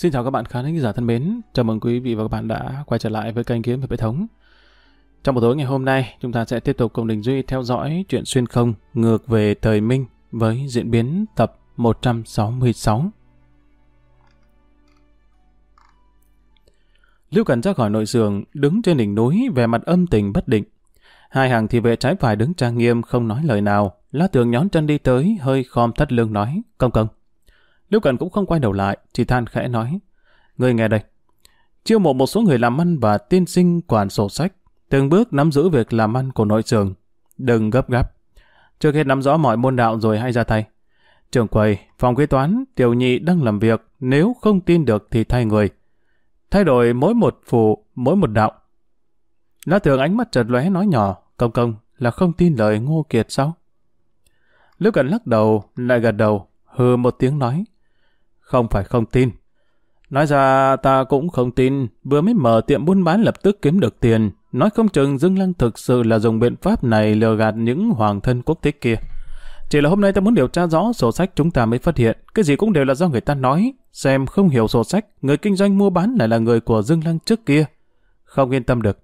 Xin chào các bạn khán giả thân mến, chào mừng quý vị và các bạn đã quay trở lại với kênh Kiếm về Bệ Thống. Trong buổi tối ngày hôm nay, chúng ta sẽ tiếp tục cùng Đình Duy theo dõi chuyện xuyên không ngược về thời Minh với diễn biến tập 166. Lưu Cần ra khỏi nội giường, đứng trên đỉnh núi, vẻ mặt âm tình bất định. Hai hàng thị vệ trái phải đứng trang nghiêm không nói lời nào. lá Tường nhón chân đi tới, hơi khom thắt lưng nói, công công. Liễu Cần cũng không quay đầu lại, chỉ than khẽ nói, người nghe đây. Chiêu mộ một số người làm ăn và tiên sinh quản sổ sách, từng bước nắm giữ việc làm ăn của nội trường. Đừng gấp gáp. Trước hết nắm rõ mọi môn đạo rồi hay ra tay. Trường quầy, phòng kế toán, tiểu nhị đang làm việc, nếu không tin được thì thay người. Thay đổi mỗi một phù, mỗi một đạo. lá Tường ánh mắt chợt lóe nói nhỏ, công công là không tin lời Ngô Kiệt sao? lúc Cần lắc đầu, lại gật đầu, hừ một tiếng nói. Không phải không tin. Nói ra ta cũng không tin, vừa mới mở tiệm buôn bán lập tức kiếm được tiền. Nói không chừng Dương Lăng thực sự là dùng biện pháp này lừa gạt những hoàng thân quốc thích kia. Chỉ là hôm nay ta muốn điều tra rõ sổ sách chúng ta mới phát hiện, cái gì cũng đều là do người ta nói. Xem không hiểu sổ sách, người kinh doanh mua bán lại là người của Dương Lăng trước kia. Không yên tâm được.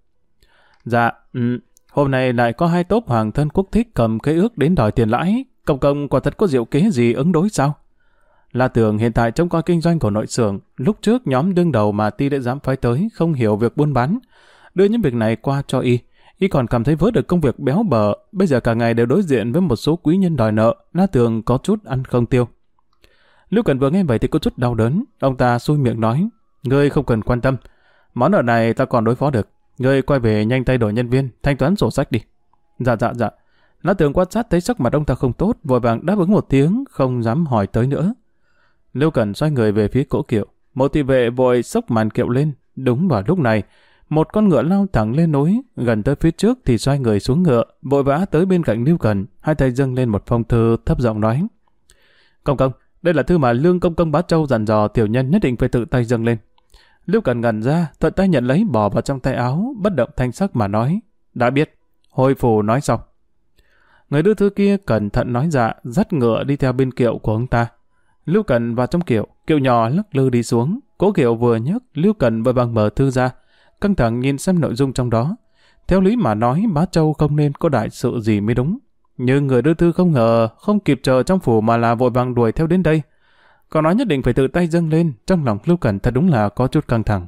Dạ, ừ, hôm nay lại có hai tốp hoàng thân quốc thích cầm cái ước đến đòi tiền lãi. Công công quả thật có diệu kế gì ứng đối sao? La Tường hiện tại trông coi kinh doanh của nội xưởng, lúc trước nhóm đương đầu mà ti đã dám phái tới không hiểu việc buôn bán, đưa những việc này qua cho y. Y còn cảm thấy vớt được công việc béo bở, bây giờ cả ngày đều đối diện với một số quý nhân đòi nợ, La Tường có chút ăn không tiêu. Lưu Cần vừa nghe vậy thì có chút đau đớn, ông ta xui miệng nói, ngươi không cần quan tâm, món nợ này ta còn đối phó được, ngươi quay về nhanh tay đổi nhân viên, thanh toán sổ sách đi. Dạ dạ dạ, La Tường quan sát thấy sắc mặt ông ta không tốt, vội vàng đáp ứng một tiếng, không dám hỏi tới nữa. Lưu Cần xoay người về phía cỗ kiệu. Một thị vệ vội sốc màn kiệu lên. Đúng vào lúc này, một con ngựa lao thẳng lên núi, gần tới phía trước thì xoay người xuống ngựa, vội vã tới bên cạnh Lưu Cần, hai tay dâng lên một phong thư thấp giọng nói. Công công, đây là thư mà Lương Công Công Bá Châu dặn dò tiểu nhân nhất định phải tự tay dâng lên. Lưu Cần ngẩn ra, thuận tay nhận lấy bỏ vào trong tay áo, bất động thanh sắc mà nói. Đã biết. Hồi phù nói xong. Người đưa thư kia cẩn thận nói dạ, dắt ngựa đi theo bên kiệu của ông ta. Lưu Cần vào trong kiệu, kiệu nhỏ lắc lư đi xuống. Cố kiệu vừa nhấc, Lưu Cần vội vàng mở thư ra, căng thẳng nhìn xem nội dung trong đó. Theo lý mà nói, bá Châu không nên có đại sự gì mới đúng. Nhưng người đưa thư không ngờ, không kịp chờ trong phủ mà là vội vàng đuổi theo đến đây. Còn nói nhất định phải tự tay dâng lên, trong lòng Lưu Cần thật đúng là có chút căng thẳng.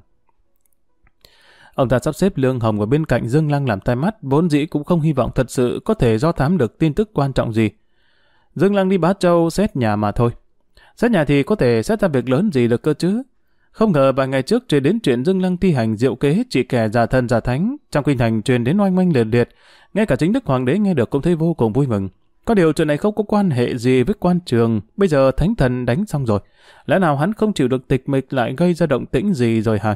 Ông ta sắp xếp Lương Hồng ở bên cạnh Dương Lăng làm tai mắt, vốn dĩ cũng không hy vọng thật sự có thể do thám được tin tức quan trọng gì. Dương Lăng đi Bá Châu xét nhà mà thôi. Xét nhà thì có thể xét ra việc lớn gì được cơ chứ. Không ngờ vài ngày trước truyền đến chuyện Dương Lăng thi hành diệu kế trị kẻ giả thân giả thánh, trong kinh thành truyền đến oanh oanh liệt liệt, ngay cả chính đức hoàng đế nghe được cũng thấy vô cùng vui mừng. Có điều chuyện này không có quan hệ gì với quan trường, bây giờ thánh thần đánh xong rồi. Lẽ nào hắn không chịu được tịch mịch lại gây ra động tĩnh gì rồi hả?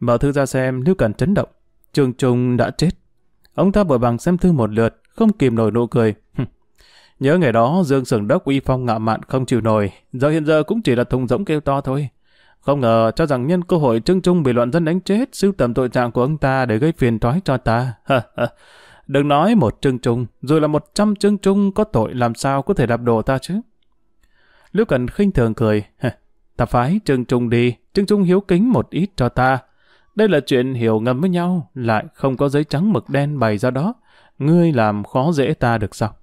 Mở thư ra xem, Lưu Cần chấn động. Trường Trung đã chết. Ông ta vội bằng xem thư một lượt, không kìm nổi nụ cười. Nhớ ngày đó Dương Sưởng Đốc uy phong ngạo mạn không chịu nổi, giờ hiện giờ cũng chỉ là thùng rỗng kêu to thôi. Không ngờ cho rằng nhân cơ hội Trương Trung bị loạn dân đánh chết, sưu tầm tội trạng của ông ta để gây phiền toái cho ta. Đừng nói một Trương Trung, rồi là một trăm Trương Trung có tội làm sao có thể đạp đổ ta chứ. Lưu Cần khinh thường cười, ta phái Trương Trung đi, Trương Trung hiếu kính một ít cho ta. Đây là chuyện hiểu ngầm với nhau, lại không có giấy trắng mực đen bày ra đó. Ngươi làm khó dễ ta được sao?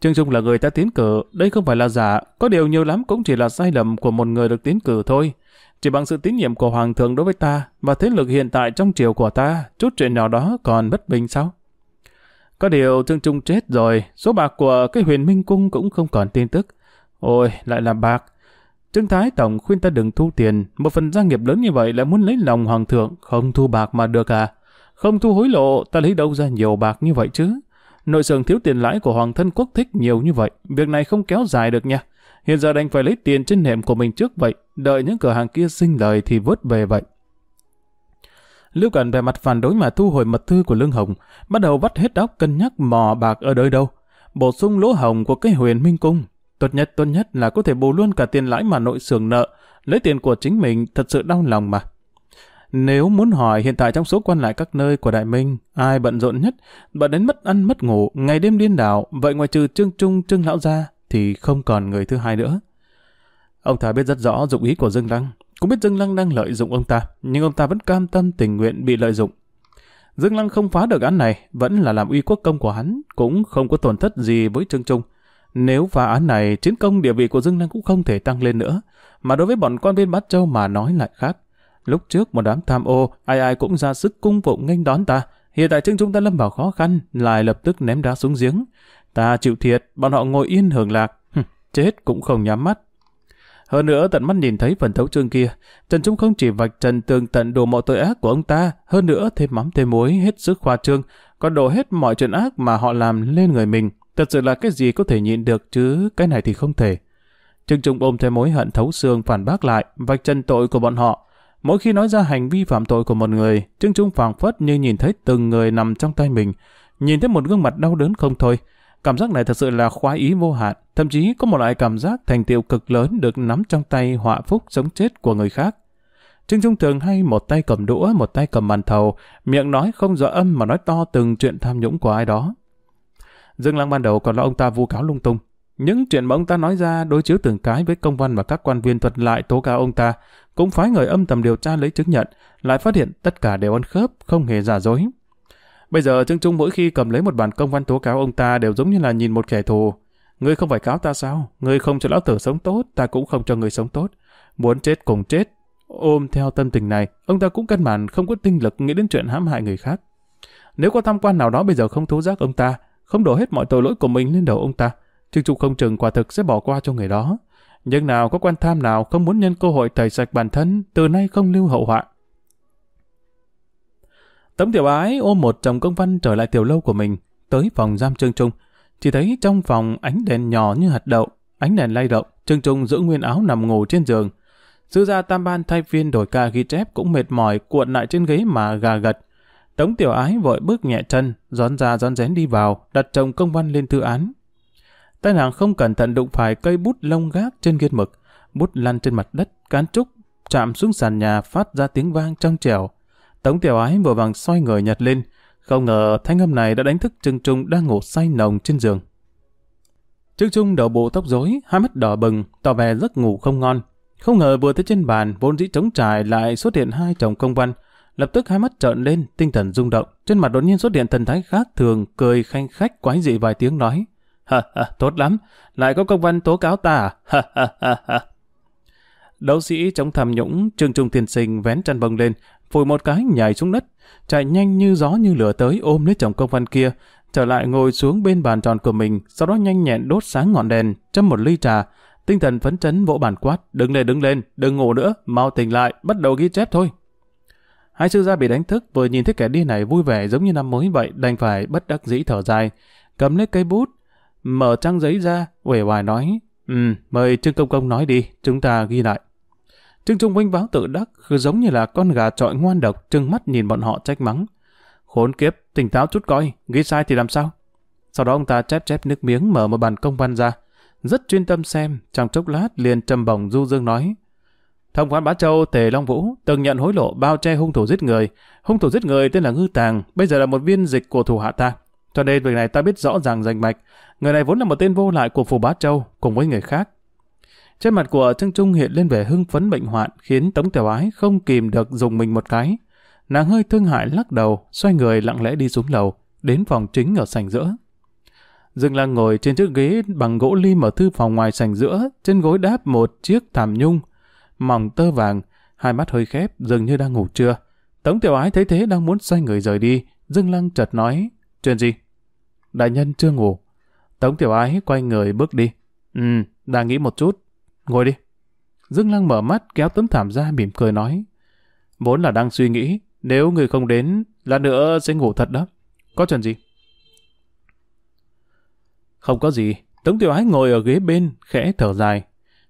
Trương Trung là người ta tiến cử, đây không phải là giả, có điều nhiều lắm cũng chỉ là sai lầm của một người được tiến cử thôi. Chỉ bằng sự tín nhiệm của Hoàng thượng đối với ta và thế lực hiện tại trong triều của ta, chút chuyện nhỏ đó còn bất bình sao? Có điều Trương Trung chết rồi, số bạc của cái huyền minh cung cũng không còn tin tức. Ôi, lại là bạc. Trương Thái Tổng khuyên ta đừng thu tiền, một phần gia nghiệp lớn như vậy lại muốn lấy lòng Hoàng thượng, không thu bạc mà được à? Không thu hối lộ, ta lấy đâu ra nhiều bạc như vậy chứ? Nội sưởng thiếu tiền lãi của Hoàng thân quốc thích nhiều như vậy, việc này không kéo dài được nha. Hiện giờ đành phải lấy tiền trên nệm của mình trước vậy, đợi những cửa hàng kia sinh lời thì vớt về vậy. Lưu Cẩn về mặt phản đối mà thu hồi mật thư của Lương Hồng, bắt đầu vắt hết óc cân nhắc mò bạc ở nơi đâu, bổ sung lỗ hồng của cái huyền minh cung. Tốt nhất tốt nhất là có thể bù luôn cả tiền lãi mà nội sưởng nợ, lấy tiền của chính mình thật sự đau lòng mà. Nếu muốn hỏi hiện tại trong số quan lại các nơi của Đại Minh, ai bận rộn nhất, bận đến mất ăn mất ngủ, ngày đêm điên đảo, vậy ngoài trừ Trương Trung, Trương Lão Gia, thì không còn người thứ hai nữa. Ông ta biết rất rõ dụng ý của Dương Lăng, cũng biết Dương Lăng đang lợi dụng ông ta, nhưng ông ta vẫn cam tâm tình nguyện bị lợi dụng. Dương Lăng không phá được án này, vẫn là làm uy quốc công của hắn, cũng không có tổn thất gì với Trương Trung. Nếu phá án này, chiến công địa vị của Dương Lăng cũng không thể tăng lên nữa. Mà đối với bọn quan viên Bát Châu mà nói lại khác. Lúc trước một đám tham ô, ai ai cũng ra sức cung phụng nghênh đón ta. Hiện tại Trương chúng ta lâm vào khó khăn, lại lập tức ném đá xuống giếng. Ta chịu thiệt, bọn họ ngồi yên hưởng lạc. chết cũng không nhắm mắt. Hơn nữa tận mắt nhìn thấy phần thấu trương kia, Trần Trung không chỉ vạch trần tường tận đồ mọi tội ác của ông ta, hơn nữa thêm mắm thêm muối hết sức khoa trương, còn đổ hết mọi chuyện ác mà họ làm lên người mình. Thật sự là cái gì có thể nhịn được chứ cái này thì không thể. Trương Trung ôm thêm mối hận thấu xương phản bác lại, vạch trần tội của bọn họ. Mỗi khi nói ra hành vi phạm tội của một người, Trương Trung phảng phất như nhìn thấy từng người nằm trong tay mình, nhìn thấy một gương mặt đau đớn không thôi. Cảm giác này thật sự là khoái ý vô hạn, thậm chí có một loại cảm giác thành tiệu cực lớn được nắm trong tay họa phúc sống chết của người khác. Trương Trung thường hay một tay cầm đũa, một tay cầm màn thầu, miệng nói không rõ âm mà nói to từng chuyện tham nhũng của ai đó. Dương Lăng ban đầu còn lo ông ta vu cáo lung tung. Những chuyện mà ông ta nói ra đối chiếu từng cái với công văn và các quan viên thuật lại tố cáo ông ta, cũng phái người âm thầm điều tra lấy chứng nhận, lại phát hiện tất cả đều ăn khớp, không hề giả dối. Bây giờ Trương Trung mỗi khi cầm lấy một bản công văn tố cáo ông ta đều giống như là nhìn một kẻ thù. Ngươi không phải cáo ta sao? Ngươi không cho lão tử sống tốt, ta cũng không cho ngươi sống tốt. Muốn chết cùng chết. Ôm theo tâm tình này, ông ta cũng căn bản không có tinh lực nghĩ đến chuyện hãm hại người khác. Nếu có tham quan nào đó bây giờ không thú giác ông ta, không đổ hết mọi tội lỗi của mình lên đầu ông ta, Trương Trung không chừng quả thực sẽ bỏ qua cho người đó. Nhưng nào có quan tham nào không muốn nhân cơ hội tẩy sạch bản thân, từ nay không lưu hậu họa. Tống Tiểu Ái ôm một chồng công văn trở lại tiểu lâu của mình, tới phòng giam Trương Trung. Chỉ thấy trong phòng ánh đèn nhỏ như hạt đậu, ánh đèn lay động, Trương Trung giữ nguyên áo nằm ngủ trên giường. Sư gia tam ban thay viên đổi ca ghi chép cũng mệt mỏi cuộn lại trên ghế mà gà gật. Tống Tiểu Ái vội bước nhẹ chân, gión ra gión rén đi vào, đặt chồng công văn lên thư án. Tay nàng không cẩn thận đụng phải cây bút lông gác trên ghiên mực, bút lăn trên mặt đất, cán trúc, chạm xuống sàn nhà phát ra tiếng vang trong trèo. Tống tiểu ái vừa vàng xoay người nhặt lên, không ngờ thanh âm này đã đánh thức Trương Trung đang ngủ say nồng trên giường. Trương Trung đầu bộ tóc rối, hai mắt đỏ bừng, tỏ vẻ giấc ngủ không ngon. Không ngờ vừa tới trên bàn, vốn dĩ trống trải lại xuất hiện hai chồng công văn. Lập tức hai mắt trợn lên, tinh thần rung động. Trên mặt đột nhiên xuất hiện thần thái khác thường, cười khanh khách quái dị vài tiếng nói. Ha ha, tốt lắm, lại có công văn tố cáo ta? À? Ha ha ha ha. Đấu sĩ chống tham nhũng, Trương Trung Thiên Sinh vén chân bông lên, phủi một cái nhảy xuống đất, chạy nhanh như gió như lửa tới ôm lấy chồng công văn kia, trở lại ngồi xuống bên bàn tròn của mình, sau đó nhanh nhẹn đốt sáng ngọn đèn, châm một ly trà, tinh thần phấn chấn vỗ bàn quát, đứng lên đứng lên, đừng ngủ nữa, mau tỉnh lại, bắt đầu ghi chép thôi. Hai sư gia bị đánh thức, vừa nhìn thấy kẻ đi này vui vẻ giống như năm mới vậy, đành phải bất đắc dĩ thở dài, cầm lấy cây bút, mở trang giấy ra, uể oải nói, ừ, mời Trương Công Công nói đi, chúng ta ghi lại. Trương Trung vinh váo tự đắc, cứ giống như là con gà trọi ngoan độc, trừng mắt nhìn bọn họ trách mắng. Khốn kiếp, tỉnh táo chút coi, ghi sai thì làm sao? Sau đó ông ta chép chép nước miếng mở một bàn công văn ra. Rất chuyên tâm xem, trong chốc lát liền trầm bổng du dương nói. Thông quan Bá Châu, Tề Long Vũ từng nhận hối lộ bao che hung thủ giết người. Hung thủ giết người tên là Ngư Tàng, bây giờ là một viên dịch của thủ hạ ta. Cho nên việc này ta biết rõ ràng rành mạch. Người này vốn là một tên vô lại của phủ Bá Châu, cùng với người khác. Trên mặt của Trương Trung hiện lên vẻ hưng phấn bệnh hoạn, khiến Tống Tiểu Ái không kìm được dùng mình một cái. Nàng hơi thương hại lắc đầu, xoay người lặng lẽ đi xuống lầu, đến phòng chính ở sảnh giữa. Dương Lan ngồi trên chiếc ghế bằng gỗ lim ở thư phòng ngoài sảnh giữa, trên gối đáp một chiếc thảm nhung, mỏng tơ vàng, hai mắt hơi khép, dường như đang ngủ trưa. Tống Tiểu Ái thấy thế đang muốn xoay người rời đi, Dương Lăng chợt nói, chuyện gì? Đại nhân chưa ngủ. Tống Tiểu Ái quay người bước đi. Ừ, đang nghĩ một chút, Ngồi đi. Dương Lăng mở mắt kéo tấm thảm ra mỉm cười nói. Vốn là đang suy nghĩ, nếu người không đến, là nữa sẽ ngủ thật đó. Có chuyện gì? Không có gì. Tống Tiểu Ái ngồi ở ghế bên, khẽ thở dài.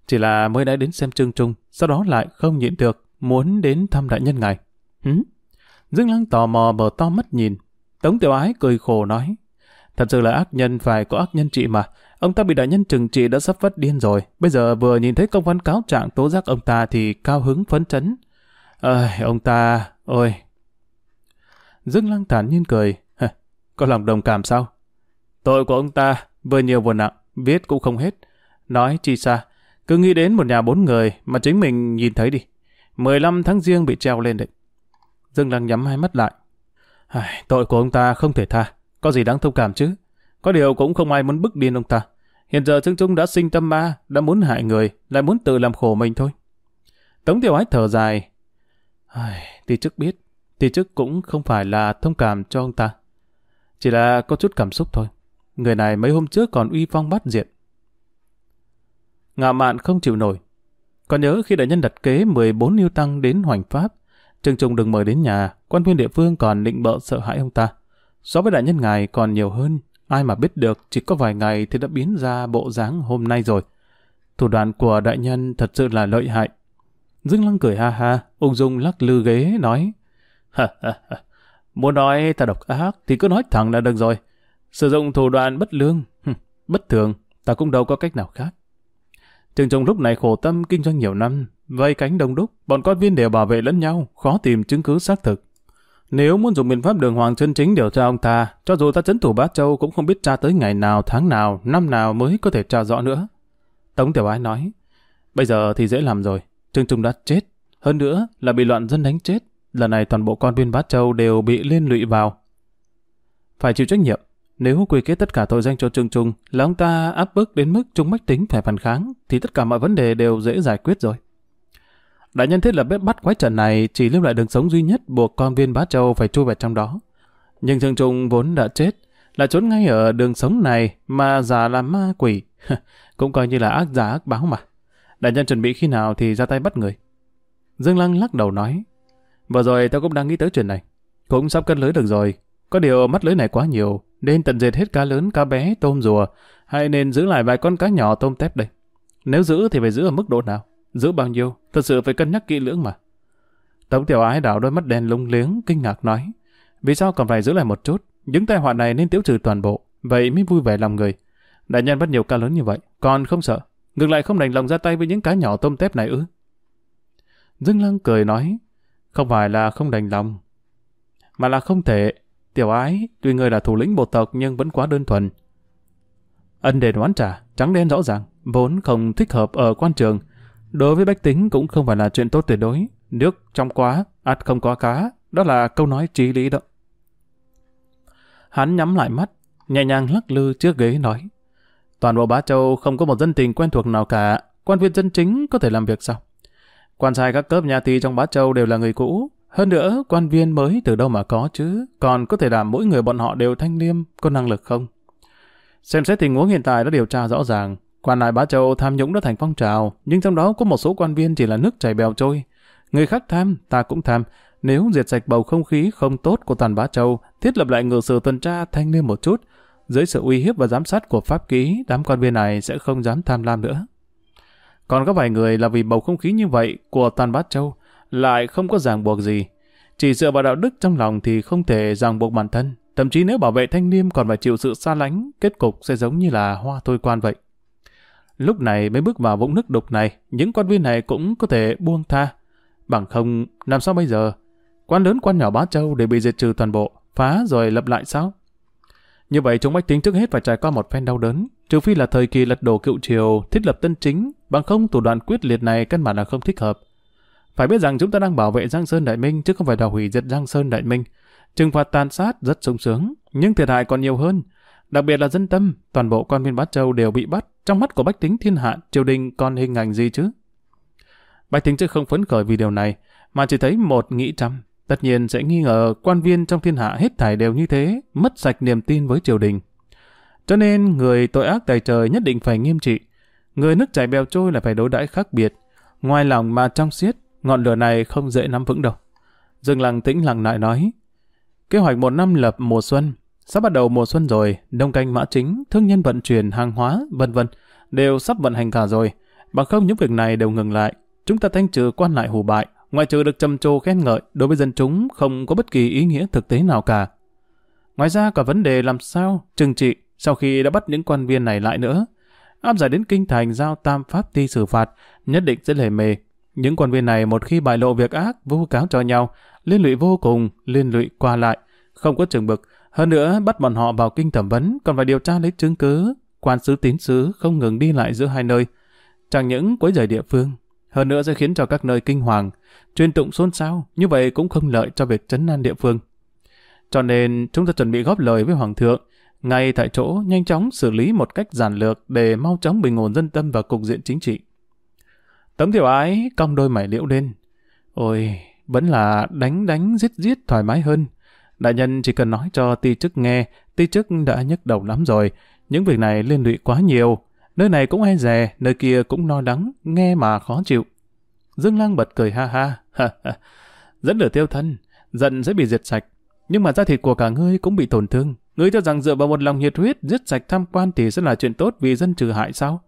Chỉ là mới đã đến xem Trương Trung, sau đó lại không nhịn được, muốn đến thăm đại nhân ngài. Hứ? Dương Lăng tò mò mở to mắt nhìn. Tống Tiểu Ái cười khổ nói. Thật sự là ác nhân phải có ác nhân trị mà. Ông ta bị đại nhân trừng trị đã sắp vất điên rồi. Bây giờ vừa nhìn thấy công văn cáo trạng tố giác ông ta thì cao hứng phấn chấn. Ơi, ông ta, ôi. Dương Lăng thản nhiên cười. Có lòng đồng cảm sao? Tội của ông ta vừa nhiều vừa nặng, viết cũng không hết. Nói chi xa, cứ nghĩ đến một nhà bốn người mà chính mình nhìn thấy đi. 15 tháng riêng bị treo lên đấy Dương Lăng nhắm hai mắt lại. Ai, tội của ông ta không thể tha, có gì đáng thông cảm chứ. Có điều cũng không ai muốn bức điên ông ta. Hiện giờ Trương Trung đã sinh tâm ma, đã muốn hại người, lại muốn tự làm khổ mình thôi. Tống Tiểu Ái thở dài. Ai, thì trước biết, thì trước cũng không phải là thông cảm cho ông ta. Chỉ là có chút cảm xúc thôi. Người này mấy hôm trước còn uy phong bắt diện. Ngạo mạn không chịu nổi. Còn nhớ khi đại nhân đặt kế 14 lưu tăng đến hoành pháp, Trương Trung đừng mời đến nhà, quan viên địa phương còn định bợ sợ hãi ông ta. So với đại nhân ngài còn nhiều hơn, ai mà biết được chỉ có vài ngày thì đã biến ra bộ dáng hôm nay rồi. Thủ đoạn của đại nhân thật sự là lợi hại. Dương Lăng cười ha ha, ung dung lắc lư ghế, nói ha ha ha, muốn nói ta độc ác thì cứ nói thẳng là được rồi. Sử dụng thủ đoạn bất lương, bất thường, ta cũng đâu có cách nào khác. Trường Trung lúc này khổ tâm kinh doanh nhiều năm, vây cánh đông đúc, bọn con viên đều bảo vệ lẫn nhau, khó tìm chứng cứ xác thực. Nếu muốn dùng biện pháp đường hoàng chân chính điều tra ông ta, cho dù ta chấn thủ Bát Châu cũng không biết tra tới ngày nào, tháng nào, năm nào mới có thể tra rõ nữa. Tống Tiểu Ái nói, bây giờ thì dễ làm rồi, Trương Trung đã chết. Hơn nữa là bị loạn dân đánh chết. Lần này toàn bộ con viên Bát Châu đều bị liên lụy vào. Phải chịu trách nhiệm. Nếu quy kết tất cả tội danh cho Trương Trung là ông ta áp bức đến mức Trung Mách Tính phải phản kháng, thì tất cả mọi vấn đề đều dễ giải quyết rồi. Đại nhân thiết là bếp bắt quái trận này chỉ lưu lại đường sống duy nhất buộc con viên bá Châu phải chui vào trong đó. Nhưng Trương Trung vốn đã chết, là trốn ngay ở đường sống này mà giả làm ma quỷ. Cũng coi như là ác giả ác báo mà. Đại nhân chuẩn bị khi nào thì ra tay bắt người. Dương Lăng lắc đầu nói, vừa rồi tao cũng đang nghĩ tới chuyện này. Cũng sắp cân lưới được rồi. Có điều mắt lưới này quá nhiều, nên tận diệt hết cá lớn, cá bé, tôm rùa, hay nên giữ lại vài con cá nhỏ tôm tép đây. Nếu giữ thì phải giữ ở mức độ nào? Giữ bao nhiêu? Thật sự phải cân nhắc kỹ lưỡng mà. Tống tiểu ái đảo đôi mắt đen lung liếng, kinh ngạc nói. Vì sao còn phải giữ lại một chút? Những tai họa này nên tiêu trừ toàn bộ. Vậy mới vui vẻ lòng người. Đại nhân bắt nhiều cá lớn như vậy, còn không sợ. Ngược lại không đành lòng ra tay với những cá nhỏ tôm tép này ư. Dương Lăng cười nói, không phải là không đành lòng, mà là không thể. Tiểu ái, tuy người là thủ lĩnh bộ tộc nhưng vẫn quá đơn thuần. Ân đền oán trả, trắng đen rõ ràng, vốn không thích hợp ở quan trường. Đối với bách tính cũng không phải là chuyện tốt tuyệt đối. Nước trong quá, ắt không có cá, đó là câu nói trí lý đó. Hắn nhắm lại mắt, nhẹ nhàng lắc lư trước ghế nói. Toàn bộ Bá Châu không có một dân tình quen thuộc nào cả, quan viên dân chính có thể làm việc sao? Quan sai các cấp nhà ty trong Bá Châu đều là người cũ, hơn nữa quan viên mới từ đâu mà có chứ, còn có thể làm mỗi người bọn họ đều thanh liêm, có năng lực không? Xem xét tình huống hiện tại đã điều tra rõ ràng, quan lại Bá Châu tham nhũng đã thành phong trào, nhưng trong đó có một số quan viên chỉ là nước chảy bèo trôi. Người khác tham, ta cũng tham, nếu diệt sạch bầu không khí không tốt của toàn Bá Châu, thiết lập lại ngự sử tuần tra thanh liêm một chút, dưới sự uy hiếp và giám sát của pháp ký, đám quan viên này sẽ không dám tham lam nữa. Còn có vài người là vì bầu không khí như vậy của toàn bát châu, lại không có ràng buộc gì. Chỉ dựa vào đạo đức trong lòng thì không thể ràng buộc bản thân. Thậm chí nếu bảo vệ thanh niêm còn phải chịu sự xa lánh, kết cục sẽ giống như là hoa thôi quan vậy. Lúc này mới bước vào vũng nước đục này, những quan viên này cũng có thể buông tha. Bằng không, làm sao bây giờ? Quan lớn quan nhỏ bá châu để bị diệt trừ toàn bộ, phá rồi lập lại sao? Như vậy chúng bách tính trước hết phải trải qua một phen đau đớn, trừ phi là thời kỳ lật đổ cựu triều, thiết lập tân chính, bằng không thủ đoạn quyết liệt này căn bản là không thích hợp. Phải biết rằng chúng ta đang bảo vệ Giang Sơn Đại Minh chứ không phải đào hủy diệt Giang Sơn Đại Minh. Trừng phạt tàn sát rất sung sướng, nhưng thiệt hại còn nhiều hơn. Đặc biệt là dân tâm, toàn bộ quan viên Bát Châu đều bị bắt. Trong mắt của bách tính thiên hạ, triều đình còn hình ảnh gì chứ? Bách tính chứ không phấn khởi vì điều này, mà chỉ thấy một nghĩ trăm, Tất nhiên sẽ nghi ngờ quan viên trong thiên hạ hết thảy đều như thế, mất sạch niềm tin với triều đình. Cho nên người tội ác tài trời nhất định phải nghiêm trị. Người nước chảy bèo trôi là phải đối đãi khác biệt. Ngoài lòng mà trong xiết, ngọn lửa này không dễ nắm vững đâu. Dương Lăng tĩnh lặng lại nói, kế hoạch một năm lập mùa xuân, sắp bắt đầu mùa xuân rồi, đông canh mã chính, thương nhân vận chuyển hàng hóa, vân vân đều sắp vận hành cả rồi. Bằng không những việc này đều ngừng lại, chúng ta thanh trừ quan lại hủ bại, ngoại trừ được trầm trồ khen ngợi, đối với dân chúng không có bất kỳ ý nghĩa thực tế nào cả. Ngoài ra còn vấn đề làm sao trừng trị sau khi đã bắt những quan viên này lại nữa. Áp giải đến kinh thành giao tam pháp ti xử phạt, nhất định sẽ lề mề. Những quan viên này một khi bại lộ việc ác, vu cáo cho nhau, liên lụy vô cùng, liên lụy qua lại, không có trường bực. Hơn nữa, bắt bọn họ vào kinh thẩm vấn, còn phải điều tra lấy chứng cứ. Quan sứ tín sứ không ngừng đi lại giữa hai nơi. Chẳng những quấy rầy địa phương, Hơn nữa sẽ khiến cho các nơi kinh hoàng, truyền tụng xôn xao, như vậy cũng không lợi cho việc chấn an địa phương. Cho nên chúng ta chuẩn bị góp lời với Hoàng thượng, ngay tại chỗ nhanh chóng xử lý một cách giản lược để mau chóng bình ổn dân tâm và cục diện chính trị. Tấm tiểu ái cong đôi mày liễu lên. Ôi, vẫn là đánh đánh giết giết thoải mái hơn. Đại nhân chỉ cần nói cho ti chức nghe, ti chức đã nhức đầu lắm rồi. Những việc này liên lụy quá nhiều. Nơi này cũng e rè, nơi kia cũng no đắng, nghe mà khó chịu. Dương lang bật cười ha ha. Dẫn lửa tiêu thân, giận sẽ bị diệt sạch. Nhưng mà da thịt của cả ngươi cũng bị tổn thương. Ngươi cho rằng dựa vào một lòng nhiệt huyết giết sạch tham quan thì sẽ là chuyện tốt vì dân trừ hại sao?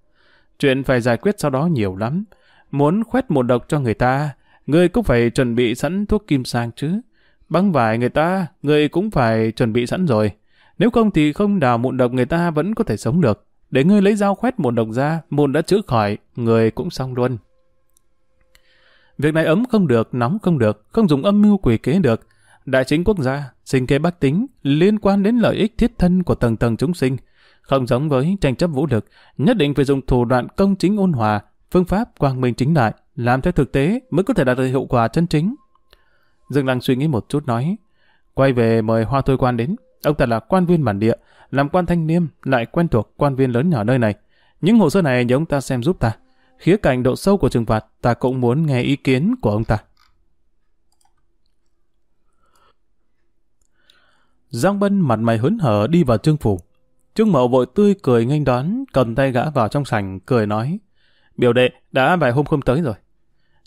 Chuyện phải giải quyết sau đó nhiều lắm. Muốn khoét một độc cho người ta, ngươi cũng phải chuẩn bị sẵn thuốc kim sang chứ. Băng vải người ta, ngươi cũng phải chuẩn bị sẵn rồi. Nếu không thì không đào mụn độc người ta vẫn có thể sống được. Để ngươi lấy dao khoét mụn độc ra, mụn đã chữa khỏi, người cũng xong luôn. Việc này ấm không được, nóng không được, không dùng âm mưu quỷ kế được. Đại chính quốc gia, sinh kế bác tính, liên quan đến lợi ích thiết thân của tầng tầng chúng sinh. Không giống với tranh chấp vũ lực, nhất định phải dùng thủ đoạn công chính ôn hòa, phương pháp quang minh chính đại, làm theo thực tế mới có thể đạt được hiệu quả chân chính. Dương Lăng suy nghĩ một chút nói, quay về mời Hoa Thôi Quan đến. Ông ta là quan viên bản địa, làm quan thanh niêm, lại quen thuộc quan viên lớn nhỏ nơi này. Những hồ sơ này nhờ ông ta xem giúp ta. Khía cạnh độ sâu của trừng phạt, ta cũng muốn nghe ý kiến của ông ta. Giang Bân mặt mày hớn hở đi vào trương phủ. Trương Mậu vội tươi cười nghênh đón, cầm tay gã vào trong sảnh, cười nói. Biểu đệ, đã vài hôm không tới rồi.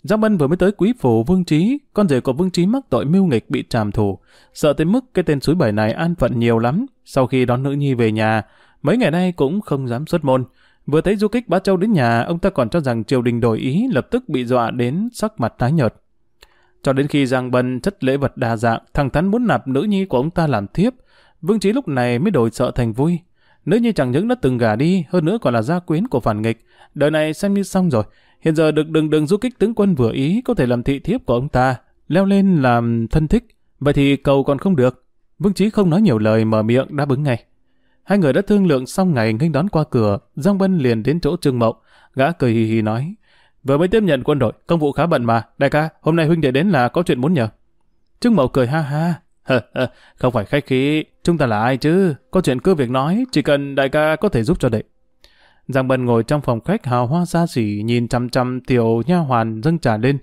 Giang Bân vừa mới tới quý phủ Vương Trí, con rể của Vương Trí mắc tội mưu nghịch bị trảm thủ, sợ tới mức cái tên suối bảy này an phận nhiều lắm. Sau khi đón nữ nhi về nhà, mấy ngày nay cũng không dám xuất môn. Vừa thấy du kích Bá Châu đến nhà, ông ta còn cho rằng triều đình đổi ý, lập tức bị dọa đến sắc mặt tái nhợt. Cho đến khi Giang Bân chất lễ vật đa dạng, thằng Thắn muốn nạp nữ nhi của ông ta làm thiếp, Vương Trí lúc này mới đổi sợ thành vui. Nữ nhi chẳng những đã từng gả đi, hơn nữa còn là gia quyến của phản nghịch. Đời này xem như xong rồi. Hiện giờ được đừng đừng du kích tướng quân vừa ý có thể làm thị thiếp của ông ta, leo lên làm thân thích. Vậy thì cầu còn không được. Vương Trí không nói nhiều lời mở miệng đáp ứng ngay. Hai người đã thương lượng xong ngày nghênh đón qua cửa, Giang Bân liền đến chỗ Trương Mậu. Gã cười hì hì nói, vừa mới tiếp nhận quân đội, công vụ khá bận mà. Đại ca, hôm nay huynh đệ đến là có chuyện muốn nhờ. Trương Mậu cười ha ha, không phải khách khí, chúng ta là ai chứ? Có chuyện cứ việc nói, chỉ cần đại ca có thể giúp cho đệ. Giang Bân ngồi trong phòng khách hào hoa xa xỉ nhìn chăm chăm tiểu nha hoàn dâng trà lên.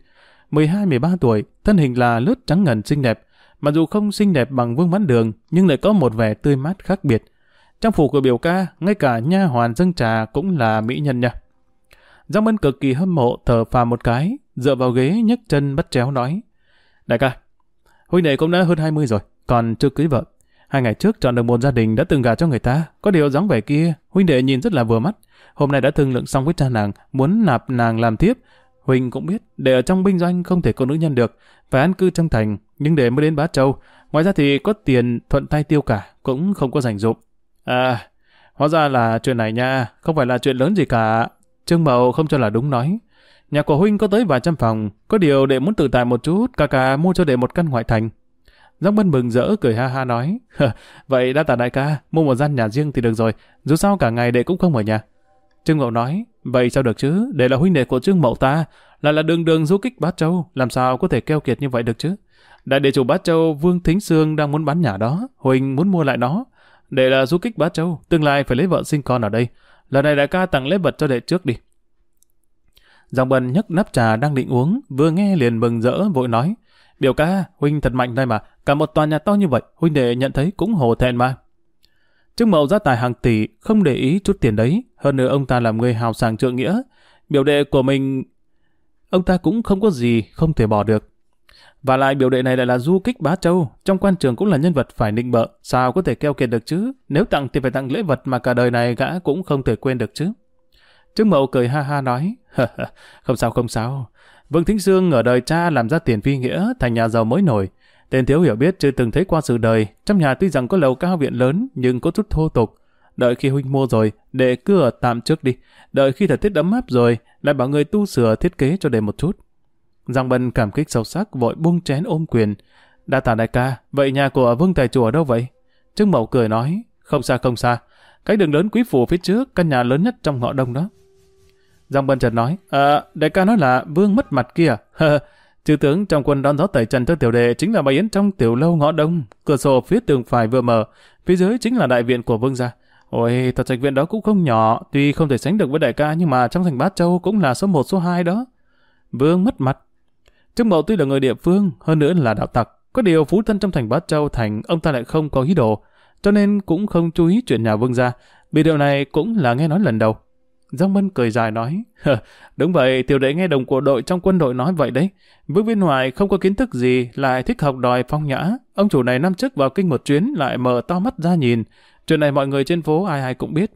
12-13 tuổi, thân hình là lướt trắng ngần xinh đẹp. Mặc dù không xinh đẹp bằng vương vãn đường, nhưng lại có một vẻ tươi mát khác biệt. Trong phủ của biểu ca, ngay cả nha hoàn dâng trà cũng là mỹ nhân nha. Giang Bân cực kỳ hâm mộ thở phà một cái, dựa vào ghế nhấc chân bắt chéo nói. Đại ca, huynh đệ cũng đã hơn 20 rồi, còn chưa cưới vợ. Hai ngày trước chọn được một gia đình đã từng gả cho người ta, có điều dáng vẻ kia, huynh đệ nhìn rất là vừa mắt. Hôm nay đã thương lượng xong với cha nàng, muốn nạp nàng làm tiếp. Huynh cũng biết, để ở trong binh doanh không thể có nữ nhân được, phải an cư trong thành, nhưng để mới đến Bá Châu. Ngoài ra thì có tiền thuận tay tiêu cả, cũng không có rảnh dụng. À, hóa ra là chuyện này nha, không phải là chuyện lớn gì cả. Trương Mậu không cho là đúng nói. Nhà của Huynh có tới vài trăm phòng, có điều đệ muốn tự tại một chút, ca ca mua cho đệ một căn ngoại thành. Giang Bân mừng rỡ cười ha ha nói, vậy đã tạ đại ca, mua một gian nhà riêng thì được rồi, dù sao cả ngày đệ cũng không ở nhà. Trương Mậu nói, vậy sao được chứ, đệ là huynh đệ của Trương Mậu ta, lại là đường đường du kích Bát Châu, làm sao có thể keo kiệt như vậy được chứ? Đại đệ chủ Bát Châu Vương Thính Sương đang muốn bán nhà đó, Huỳnh muốn mua lại nó. Đệ là du kích Bát Châu, tương lai phải lấy vợ sinh con ở đây. Lần này đại ca tặng lễ vật cho đệ trước đi. Giang Bân nhấc nắp trà đang định uống, vừa nghe liền mừng rỡ vội nói, biểu ca, huynh thật mạnh đây mà, cả một tòa nhà to như vậy, huynh đệ nhận thấy cũng hồ thẹn mà. Trương Mậu ra tài hàng tỷ, không để ý chút tiền đấy. Hơn nữa ông ta làm người hào sảng trượng nghĩa. Biểu đệ của mình... Ông ta cũng không có gì không thể bỏ được. Và lại biểu đệ này lại là du kích bá châu. Trong quan trường cũng là nhân vật phải nịnh bợ. Sao có thể keo kiệt được chứ? Nếu tặng thì phải tặng lễ vật mà cả đời này gã cũng không thể quên được chứ. Trương Mậu cười ha ha nói. không sao không sao. Vương Thính Sương ở đời cha làm ra tiền phi nghĩa thành nhà giàu mới nổi. Tên thiếu hiểu biết chưa từng thấy qua sự đời, trong nhà tuy rằng có lầu cao viện lớn nhưng có chút thô tục. Đợi khi huynh mua rồi, để cửa tạm trước đi. Đợi khi thời tiết ấm áp rồi, lại bảo người tu sửa thiết kế cho để một chút. Giang Bân cảm kích sâu sắc vội buông chén ôm quyền. Đa tả đại ca, vậy nhà của Vương Tài Chùa đâu vậy? Trương Mậu cười nói, không xa không xa. Cái đường lớn quý phủ phía trước, căn nhà lớn nhất trong ngõ đông đó. Giang Bân chợt nói, à, đại ca nói là vương mất mặt kia. Chư tướng trong quân đón gió tẩy trần cho tiểu đệ chính là bà Yến trong tiểu lâu ngõ đông. Cửa sổ phía tường phải vừa mở, phía dưới chính là đại viện của vương gia. Ôi, thật trạch viện đó cũng không nhỏ, tuy không thể sánh được với đại ca nhưng mà trong thành Bát Châu cũng là số 1 số 2 đó. Vương mất mặt. Trương Mậu tuy là người địa phương, hơn nữa là đạo tặc, có điều phú thân trong thành Bát Châu thành ông ta lại không có ý đồ, cho nên cũng không chú ý chuyện nhà vương gia. Vì điều này cũng là nghe nói lần đầu. Giang Mân cười dài nói, đúng vậy, tiểu đệ nghe đồng của đội trong quân đội nói vậy đấy. Vương viên Hoài không có kiến thức gì, lại thích học đòi phong nhã. Ông chủ này năm trước vào kinh một chuyến lại mở to mắt ra nhìn. Chuyện này mọi người trên phố ai ai cũng biết.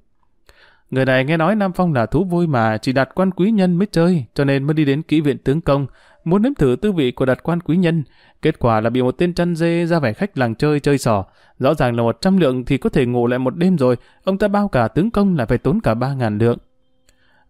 Người này nghe nói Nam Phong là thú vui mà chỉ đặt quan quý nhân mới chơi, cho nên mới đi đến kỹ viện tướng công, muốn nếm thử tư vị của đặt quan quý nhân. Kết quả là bị một tên chăn dê ra vẻ khách làng chơi chơi sò. Rõ ràng là một trăm lượng thì có thể ngủ lại một đêm rồi, ông ta bao cả tướng công là phải tốn cả ba ngàn lượng.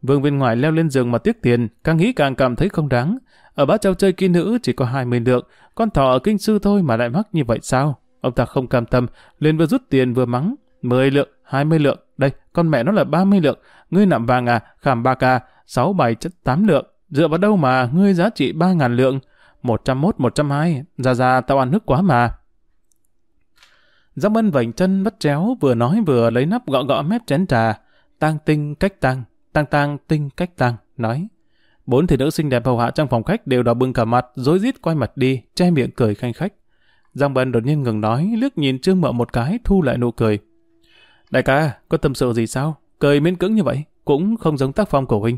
Vương viên ngoại leo lên giường mà tiếc tiền, càng nghĩ càng cảm thấy không đáng. Ở bá châu chơi kỹ nữ chỉ có 20 lượng, con thỏ ở kinh sư thôi mà lại mắc như vậy sao? Ông ta không cam tâm, lên vừa rút tiền vừa mắng. 10 lượng, 20 lượng, đây, con mẹ nó là 30 lượng, ngươi nạm vàng à, khảm 3K, 6 7 8 lượng, dựa vào đâu mà ngươi giá trị 3.000 lượng, 101, 102, ra ra tao ăn nước quá mà. Giang Ân vảnh chân vắt chéo vừa nói vừa lấy nắp gõ gõ mép chén trà, tang tinh cách tăng, tăng tăng tinh cách tăng, nói. Bốn thị nữ xinh đẹp hầu hạ trong phòng khách đều đỏ bừng cả mặt, rối rít quay mặt đi, che miệng cười khanh khách. Giang Bân đột nhiên ngừng nói, liếc nhìn Trương Mợ một cái, thu lại nụ cười. Đại ca, có tâm sự gì sao? Cười miễn cưỡng như vậy, cũng không giống tác phong của huynh.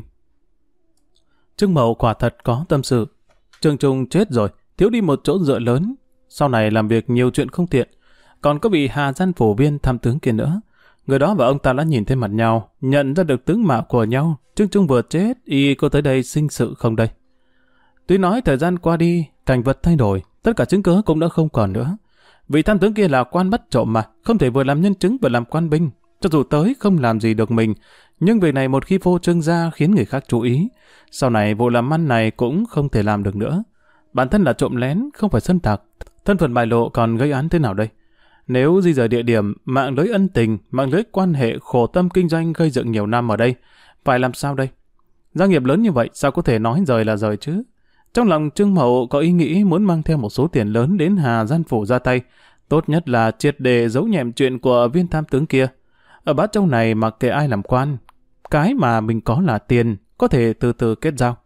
Trương Mậu quả thật có tâm sự. Trương Trung chết rồi, thiếu đi một chỗ dựa lớn. Sau này làm việc nhiều chuyện không tiện. Còn có bị Hà Gian phổ viên tham tướng kia nữa. Người đó và ông ta đã nhìn thấy mặt nhau, nhận ra được tướng mạo của nhau. Trương Trung vừa chết, y có tới đây sinh sự không đây? Tuy nói thời gian qua đi, cảnh vật thay đổi, tất cả chứng cứ cũng đã không còn nữa. Vị tham tướng kia là quan bắt trộm mà, không thể vừa làm nhân chứng vừa làm quan binh. Cho dù tới không làm gì được mình, nhưng việc này một khi phô trương ra khiến người khác chú ý. Sau này vụ làm ăn này cũng không thể làm được nữa. Bản thân là trộm lén, không phải sân tạc. Thân phận bại lộ còn gây án thế nào đây? Nếu di rời địa điểm, mạng lưới ân tình, mạng lưới quan hệ khổ tâm kinh doanh gây dựng nhiều năm ở đây, phải làm sao đây? Gia nghiệp lớn như vậy sao có thể nói rời là rời chứ? Trong lòng Trương Mậu có ý nghĩ muốn mang theo một số tiền lớn đến Hà Gian Phủ ra tay. Tốt nhất là triệt đề giấu nhẹm chuyện của viên tham tướng kia. Ở bát châu này mặc kệ ai làm quan, cái mà mình có là tiền, có thể từ từ kết giao.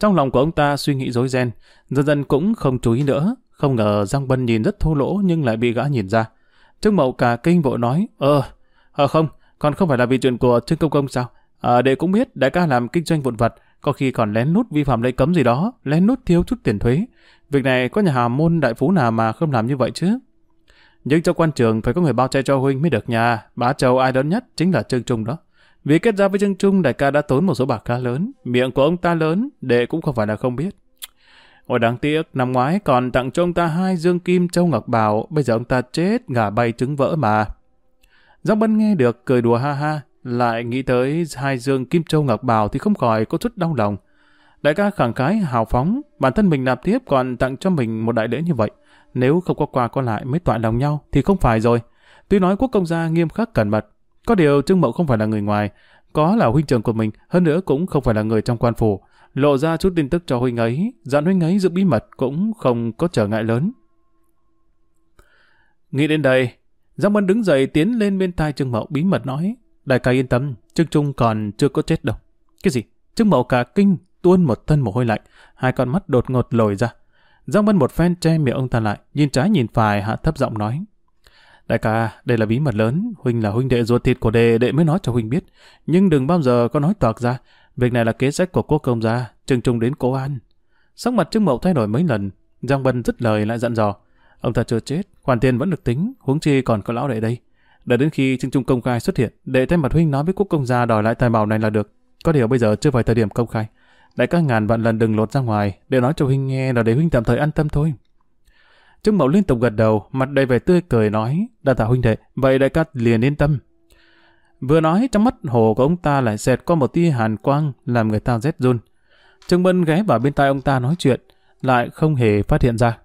Trong lòng của ông ta suy nghĩ rối ren, dần dần cũng không chú ý nữa. Không ngờ Giang Bân nhìn rất thô lỗ nhưng lại bị gã nhìn ra. Trương Mậu cả kinh vội nói, Ờ, ờ không, còn không phải là vì chuyện của Trương Công Công sao? À, đệ cũng biết đại ca làm kinh doanh vụn vặt, có khi còn lén nút vi phạm lệnh cấm gì đó, lén nút thiếu chút tiền thuế. Việc này có nhà hà môn đại phú nào mà không làm như vậy chứ? Nhưng cho quan trường phải có người bao che cho huynh mới được nhà. Bá Châu ai lớn nhất chính là Trương Trung đó. Vì kết giao với Trương Trung, đại ca đã tốn một số bạc khá lớn. Miệng của ông ta lớn, đệ cũng không phải là không biết. Ôi đáng tiếc, năm ngoái còn tặng cho ông ta hai dương kim châu ngọc bảo, bây giờ ông ta chết, gà bay trứng vỡ mà. Giang Bân nghe được, cười đùa ha ha, lại nghĩ tới hai dương kim châu ngọc bảo thì không khỏi có chút đau lòng. Đại ca khẳng khái hào phóng, bản thân mình nạp tiếp còn tặng cho mình một đại lễ như vậy. Nếu không có quà có lại mới tọa lòng nhau thì không phải rồi. Tuy nói quốc công gia nghiêm khắc cẩn mật, có điều Trương Mậu không phải là người ngoài, có là huynh trưởng của mình, hơn nữa cũng không phải là người trong quan phủ. Lộ ra chút tin tức cho huynh ấy, dặn huynh ấy giữ bí mật cũng không có trở ngại lớn. Nghĩ đến đây, Giang Bân đứng dậy tiến lên bên tai Trương Mậu bí mật nói, đại ca yên tâm, Trương Trung còn chưa có chết đâu. Cái gì? Trương Mậu cả kinh, tuôn một thân mồ hôi lạnh, hai con mắt đột ngột lồi ra. Giang Bân một phen che miệng ông ta lại, nhìn trái nhìn phải hạ thấp giọng nói. Đại ca, đây là bí mật lớn, huynh là huynh đệ ruột thịt của đệ, đệ mới nói cho huynh biết. Nhưng đừng bao giờ có nói toạc ra, việc này là kế sách của quốc công gia, trừng trùng đến cố an. Sắc mặt Trương Mậu thay đổi mấy lần, Giang Bân dứt lời lại dặn dò. Ông ta chưa chết, khoản tiền vẫn được tính, huống chi còn có lão đệ đây. Đợi đến khi Trương Trung công khai xuất hiện, đệ thay mặt huynh nói với quốc công gia đòi lại tài bảo này là được. Có điều bây giờ chưa phải thời điểm công khai. Đại các ngàn vạn lần đừng lột ra ngoài, để nói cho huynh nghe là để huynh tạm thời an tâm thôi. Trương Mậu liên tục gật đầu, mặt đầy vẻ tươi cười nói, đa tạ huynh đệ, vậy đại ca liền yên tâm. Vừa nói trong mắt hồ của ông ta lại xẹt qua một tia hàn quang làm người ta rét run. Trương Bân ghé vào bên tai ông ta nói chuyện, lại không hề phát hiện ra.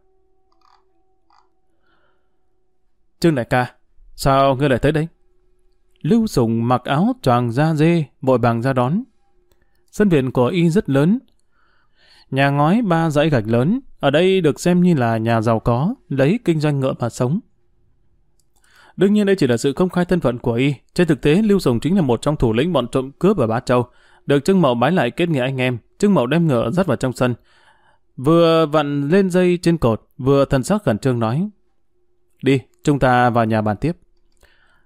Trương đại ca, sao ngươi lại tới đây? Lưu Sùng mặc áo choàng da dê, vội vàng ra đón. Sân viện của y rất lớn. Nhà ngói ba dãy gạch lớn, ở đây được xem như là nhà giàu có, lấy kinh doanh ngựa mà sống. Đương nhiên đây chỉ là sự công khai thân phận của y. Trên thực tế, Lưu Sùng chính là một trong thủ lĩnh bọn trộm cướp ở Bá Châu. Được Trưng Mậu bái lại kết nghĩa anh em, Trưng Mậu đem ngựa dắt vào trong sân. Vừa vặn lên dây trên cột, vừa thần sắc khẩn trương nói. Đi, chúng ta vào nhà bàn tiếp.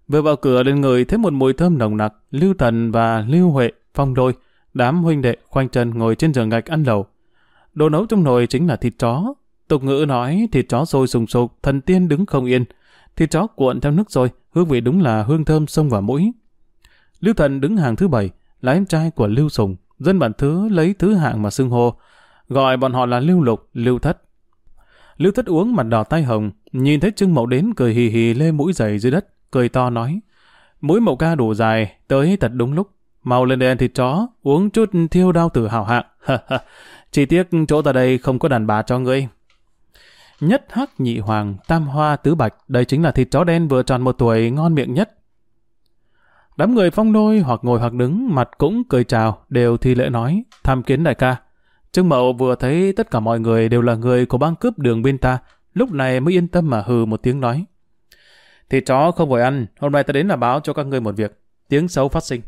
Vừa vào cửa lên người thấy một mùi thơm nồng nặc, Lưu Thần và Lưu Huệ, Phong Đôi, đám huynh đệ khoanh chân ngồi trên giường gạch ăn lẩu. Đồ nấu trong nồi chính là thịt chó. Tục ngữ nói thịt chó sôi sùng sục, thần tiên đứng không yên. Thịt chó cuộn theo nước rồi hương vị đúng là hương thơm sông vào mũi. Lưu Thần đứng hàng thứ bảy, là em trai của Lưu Sùng, dân bản thứ lấy thứ hạng mà xưng hô, gọi bọn họ là Lưu Lục, Lưu Thất. Lưu Thất uống mặt đỏ tay hồng, nhìn thấy Trương Mậu đến cười hì hì lê mũi dày dưới đất, cười to nói, mũi Mậu ca đủ dài, tới thật đúng lúc, mau lên đèn thịt chó, uống chút thiêu đao tử hào hạng, chỉ tiếc chỗ ta đây không có đàn bà cho ngươi. Nhất hắc nhị hoàng, tam hoa tứ bạch, đây chính là thịt chó đen vừa tròn một tuổi ngon miệng nhất. Đám người phong đôi hoặc ngồi hoặc đứng, mặt cũng cười chào, đều thi lễ nói, tham kiến đại ca. Trương Mậu vừa thấy tất cả mọi người đều là người của băng cướp đường bên ta, lúc này mới yên tâm mà hừ một tiếng nói. Thịt chó không vội ăn, hôm nay ta đến là báo cho các ngươi một việc. Tiếng xấu phát sinh.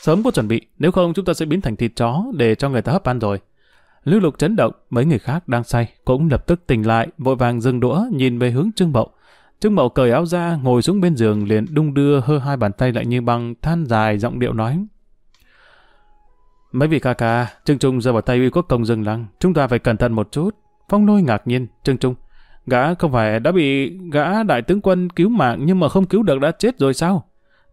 Sớm có chuẩn bị, nếu không chúng ta sẽ biến thành thịt chó để cho người ta hấp ăn rồi. Lưu lục chấn động, mấy người khác đang say cũng lập tức tỉnh lại, vội vàng dừng đũa nhìn về hướng Trương Mậu. Trương Mậu cởi áo ra, ngồi xuống bên giường liền đung đưa hơ hai bàn tay lại như băng, than dài giọng điệu nói. Mấy vị ca ca, Trương Trung giơ vào tay uy quốc công dừng lăng, chúng ta phải cẩn thận một chút. Phong lôi ngạc nhiên, Trương Trung, gã không phải đã bị gã đại tướng quân cứu mạng nhưng mà không cứu được đã chết rồi sao?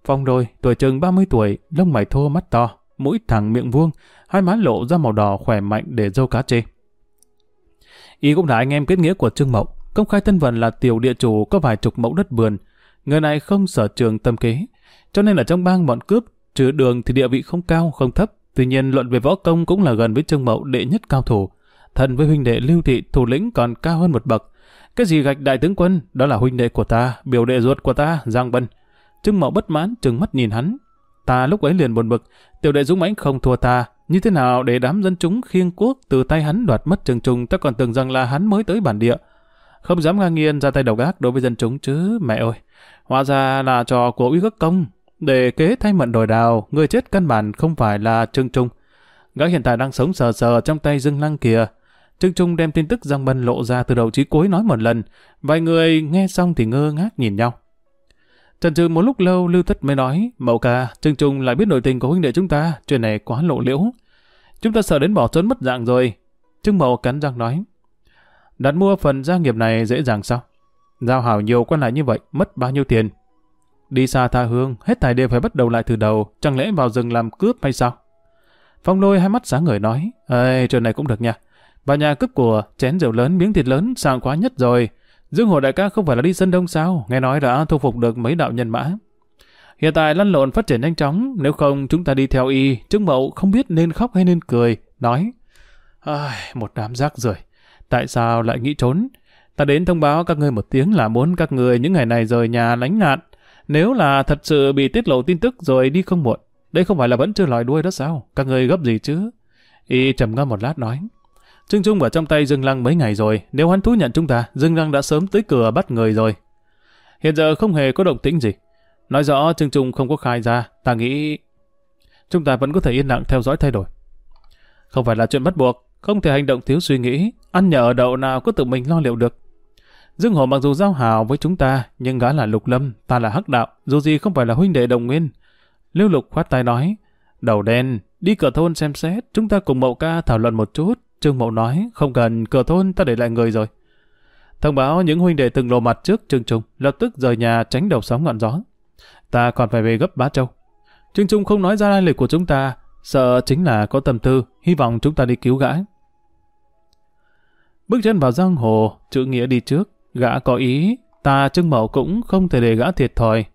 Phong lôi, tuổi chừng 30 tuổi, lông mày thô mắt to, mũi thẳng miệng vuông, hai má lộ ra màu đỏ khỏe mạnh để dâu cá chê. Y cũng là anh em kết nghĩa của Trương Mậu, công khai thân phận là tiểu địa chủ có vài chục mẫu đất vườn. Người này không sở trường tâm kế, cho nên là trong bang bọn cướp, trừ đường thì địa vị không cao, không thấp. Tuy nhiên luận về võ công cũng là gần với Trương Mậu đệ nhất cao thủ. Thần với huynh đệ Lưu Thị thủ lĩnh còn cao hơn một bậc. Cái gì gạch đại tướng quân, đó là huynh đệ của ta, biểu đệ ruột của ta, Giang Bân. Trương Mậu bất mãn, trừng mắt nhìn hắn. Ta lúc ấy liền buồn bực, tiểu đệ dũng mãnh không thua ta, như thế nào để đám dân chúng khiêng quốc từ tay hắn đoạt mất trường trùng ta còn tưởng rằng là hắn mới tới bản địa. Không dám ngang nhiên ra tay đầu gác đối với dân chúng chứ, mẹ ơi. Hóa ra là trò của uy quốc công. Để kế thay mận đồi đào, người chết căn bản không phải là Trương Trung. Gã hiện tại đang sống sờ sờ trong tay Dương Lăng kìa. Trương Trung đem tin tức Giang Bân lộ ra từ đầu chí cuối nói một lần. Vài người nghe xong thì ngơ ngác nhìn nhau. Trần trừ một lúc lâu Lưu Thất mới nói, Mậu ca, Trương Trung lại biết nội tình của huynh đệ chúng ta, chuyện này quá lộ liễu. Chúng ta sợ đến bỏ trốn mất dạng rồi. Trương Mậu cắn răng nói, đặt mua phần gia nghiệp này dễ dàng sao? Giao hảo nhiều quan lại như vậy, mất bao nhiêu tiền? Đi xa tha hương, hết tài đều phải bắt đầu lại từ đầu, chẳng lẽ vào rừng làm cướp hay sao? Phong lôi hai mắt sáng ngời nói, Ê, chuyện này cũng được nha. bà nhà cướp của, chén rượu lớn, miếng thịt lớn, sàng quá nhất rồi. Dương Hồ đại ca không phải là đi sân đông sao? Nghe nói đã thu phục được mấy đạo nhân mã. Hiện tại lăn lộn phát triển nhanh chóng, nếu không chúng ta đi theo y, Trương Mậu không biết nên khóc hay nên cười, nói. Ai, một đám rác rưởi tại sao lại nghĩ trốn? Ta đến thông báo các ngươi một tiếng là muốn các ngươi những ngày này rời nhà lánh nạn. Nếu là thật sự bị tiết lộ tin tức rồi đi không muộn, đây không phải là vẫn chưa lòi đuôi đó sao? Các ngươi gấp gì chứ? Y trầm ngâm một lát nói. Trương Trung ở trong tay Dương Lăng mấy ngày rồi, nếu hắn thú nhận chúng ta, Dương Lăng đã sớm tới cửa bắt người rồi. Hiện giờ không hề có động tĩnh gì. Nói rõ Trương Trung không có khai ra, ta nghĩ chúng ta vẫn có thể yên lặng theo dõi thay đổi. Không phải là chuyện bắt buộc, không thể hành động thiếu suy nghĩ, ăn nhờ đậu nào có tự mình lo liệu được. Dương Hổ mặc dù giao hảo với chúng ta, nhưng gã là lục lâm, ta là hắc đạo, dù gì không phải là huynh đệ đồng nguyên. Lưu Lục khoát tay nói, đầu đen, đi cửa thôn xem xét, chúng ta cùng mậu ca thảo luận một chút. Trương Mậu nói, không cần, cửa thôn ta để lại người rồi. Thông báo những huynh đệ từng lộ mặt trước Trương Trung, lập tức rời nhà tránh đầu sóng ngọn gió. Ta còn phải về gấp Bá Châu. Trương Trung không nói ra lai lịch của chúng ta, sợ chính là có tâm tư, hy vọng chúng ta đi cứu gã. Bước chân vào giang hồ, chữ nghĩa đi trước, gã có ý, ta Trương Mậu cũng không thể để gã thiệt thòi.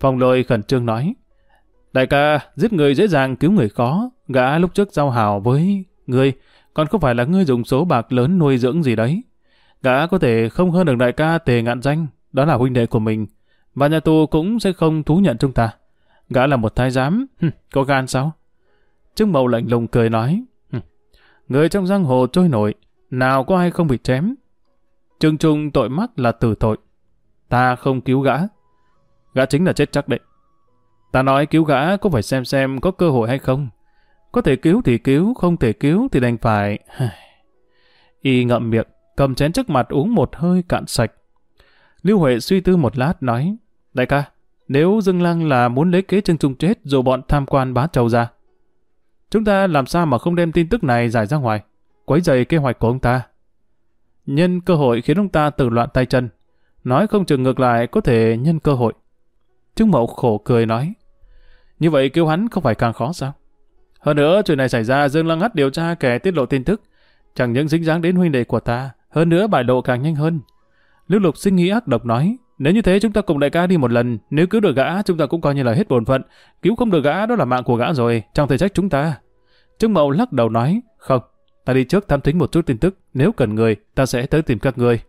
phòng lôi khẩn trương nói, Đại ca, giết người dễ dàng cứu người khó, gã lúc trước giao hảo với người, còn không phải là ngươi dùng số bạc lớn nuôi dưỡng gì đấy. Gã có thể không hơn được đại ca tề ngạn danh, đó là huynh đệ của mình, và nhà tù cũng sẽ không thú nhận chúng ta. Gã là một thái giám, có gan sao? Trương Mậu lạnh lùng cười nói, người trong giang hồ trôi nổi, nào có ai không bị chém. Trương Trung tội mắc là tử tội. Ta không cứu gã. Gã chính là chết chắc đấy. Ta nói cứu gã có phải xem xem có cơ hội hay không. Có thể cứu thì cứu, không thể cứu thì đành phải... Y ngậm miệng, cầm chén trước mặt uống một hơi cạn sạch. Lưu Huệ suy tư một lát nói, Đại ca, nếu Dương Lăng là muốn lấy kế Trương Trung chết rồi bọn tham quan bá châu ra, chúng ta làm sao mà không đem tin tức này giải ra ngoài, quấy dày kế hoạch của ông ta. Nhân cơ hội khiến ông ta tự loạn tay chân, nói không chừng ngược lại có thể nhân cơ hội. Trương Mậu khổ cười nói, như vậy kêu hắn không phải càng khó sao? Hơn nữa, chuyện này xảy ra Dương Lăng Hắt điều tra kẻ tiết lộ tin tức, chẳng những dính dáng đến huynh đệ của ta, hơn nữa bại lộ càng nhanh hơn. Lưu Lục sinh nghĩ ác độc nói, nếu như thế chúng ta cùng đại ca đi một lần, nếu cứu được gã chúng ta cũng coi như là hết bổn phận, cứu không được gã đó là mạng của gã rồi, chẳng thể trách chúng ta. Trương Mậu lắc đầu nói, không, ta đi trước thăm thính một chút tin tức, nếu cần người, ta sẽ tới tìm các người.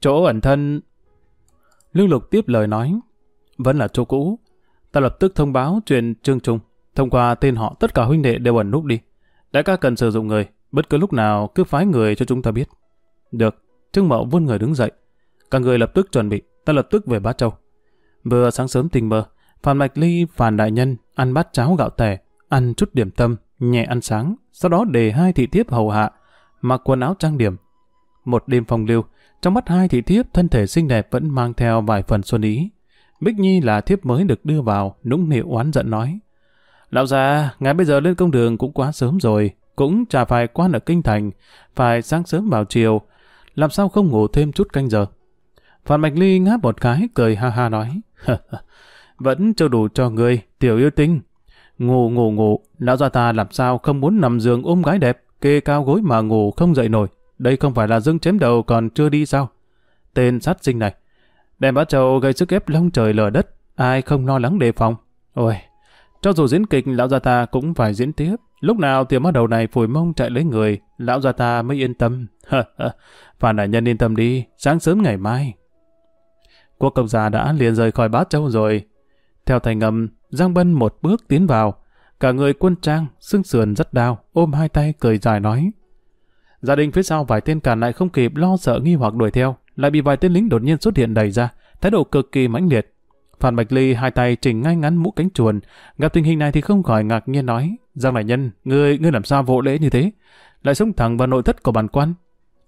Chỗ ẩn thân... Lưu Lục tiếp lời nói, vẫn là chỗ cũ. Ta lập tức thông báo truyền Trương Trung, thông qua tên họ tất cả huynh đệ đều ẩn núp đi. Đại ca cần sử dụng người, bất cứ lúc nào cứ phái người cho chúng ta biết. Được, Trương Mậu vươn người đứng dậy. Cả người lập tức chuẩn bị, ta lập tức về Bá Châu. Vừa sáng sớm tình mơ, Phan Mạch Ly, Phan Đại Nhân ăn bát cháo gạo tẻ, ăn chút điểm tâm, nhẹ ăn sáng, sau đó để hai thị thiếp hầu hạ, mặc quần áo trang điểm. Một đêm phong lưu, trong mắt hai thị thiếp thân thể xinh đẹp vẫn mang theo vài phần xuân ý. Bích Nhi là thiếp mới được đưa vào, nũng nịu oán giận nói. Lão già, ngài bây giờ lên công đường cũng quá sớm rồi, cũng chả phải quan ở kinh thành, phải sáng sớm vào chiều, làm sao không ngủ thêm chút canh giờ. Phan Mạch Ly ngáp một cái, cười ha ha nói, vẫn chưa đủ cho người, tiểu yêu tinh. Ngủ ngủ ngủ, lão già ta làm sao không muốn nằm giường ôm gái đẹp, kê cao gối mà ngủ không dậy nổi. Đây không phải là dưng chém đầu còn chưa đi sao? Tên sát sinh này, đem bá trầu gây sức ép long trời lở đất, ai không lo lắng đề phòng. Ôi, cho dù diễn kịch, lão gia ta cũng phải diễn tiếp. Lúc nào tiểu ma đầu này phủi mông chạy lấy người, lão gia ta mới yên tâm. Phan đại nhân yên tâm đi, sáng sớm ngày mai. Quốc công gia đã liền rời khỏi bát châu rồi. Theo thành ngầm, Giang Bân một bước tiến vào. Cả người quân trang, xương sườn rất đau, ôm hai tay cười dài nói. Gia đình phía sau vài tên cản lại không kịp lo sợ nghi hoặc đuổi theo, lại bị vài tên lính đột nhiên xuất hiện đẩy ra, thái độ cực kỳ mãnh liệt. Phan Bạch Ly hai tay chỉnh ngay ngắn mũ cánh chuồn, gặp tình hình này thì không khỏi ngạc nhiên nói, Giang đại nhân, ngươi ngươi làm sao vô lễ như thế, lại xông thẳng vào nội thất của bản quan.